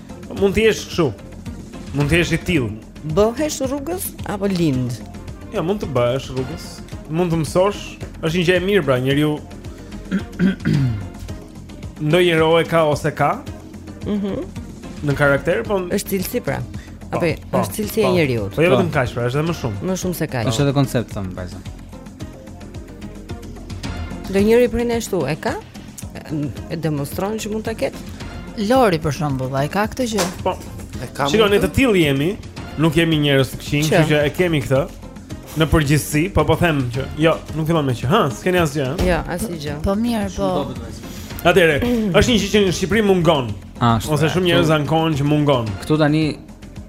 Mund
të jesh kështu. Mund të jesh i tillë.
Bëhesh rrugës apo lind?
Ja, jo, mund të bëhesh rrugës. Mund të mësosh. Është një gjë e mirë pra, njeriu ndonjëherë e ka ose s'e ka.
Mhm.
Mm në karakter, po
është cilësi pra. Po, apo
po,
është cilësi e,
po.
njeriu.
Po jo vetëm kaq pra, është edhe më shumë.
Më shumë se kaq.
Është edhe koncept thon vajza.
Ndonjëri prej nesh këtu e ka? E demonstron që mund ta ketë?
Lori për shembull, a e ka këtë gjë.
Po.
E
ka. Shikoni të tillë jemi, nuk jemi njerëz të
këqinj,
kështu që e kemi këtë. Në përgjithësi, po po them që jo, nuk fillon me që, ha, s'keni asgjë.
Jo, asgjë. gjë.
Po mirë, po.
Atëre, është një gjë që në Shqipëri mungon.
Ashtu.
Ose shumë njerëz ankohen që mungon.
Ktu tani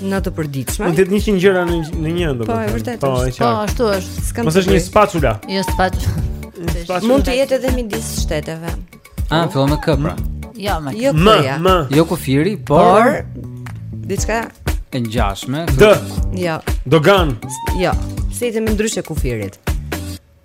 në të
përditshme.
Mund të jetë 100 gjëra në në një
ndonjë.
Po,
vërtet.
Po,
po, ashtu është.
S'kam.
Mos është një spatula.
Jo spatula.
Mund të jetë edhe midis shteteve.
Ah, fillon me K pra.
Jo, me
jo,
M, M.
Jo kufiri, por
diçka
e ngjashme.
D.
Jo.
Doganë.
Jo. Si i themi ndryshe kufirit?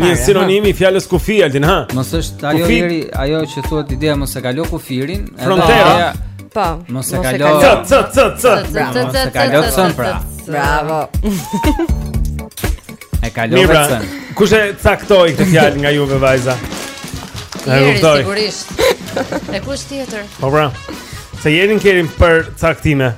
Një
sinonimi i fjalës kufi Altin, ha.
Mos është ajo deri ajo që thuhet ideja mos e kalo kufirin,
frontera.
Po.
Mos e kalo.
C c c c.
Mos e kalo cakun pra.
Bravo.
E kalo vetën.
Kush e caktoi këtë fjalë nga juve vajza? E kuptoj.
Sigurisht. E kush tjetër?
Po pra. Se jeni në kërkim
për
caktime.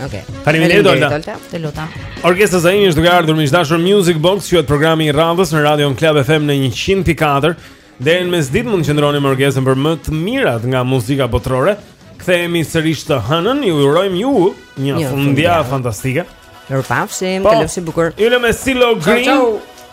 Okej. Okay. Faleminderit Olta.
Të lutem.
Orkesta Zaimi është duke ardhur me të dashurin Music Box, që është programi i radhës në Radio Club FM në 100.4. Deri në mesditë mund të qëndroni me Orkestën për më të mirat nga muzika botërore. Kthehemi sërish të hënën, ju urojmë ju një fundjavë fantastike.
Mirupafshim,
po,
kalofshi bukur.
Ju lëmë me CeeLo Green.
Ciao,
ciao.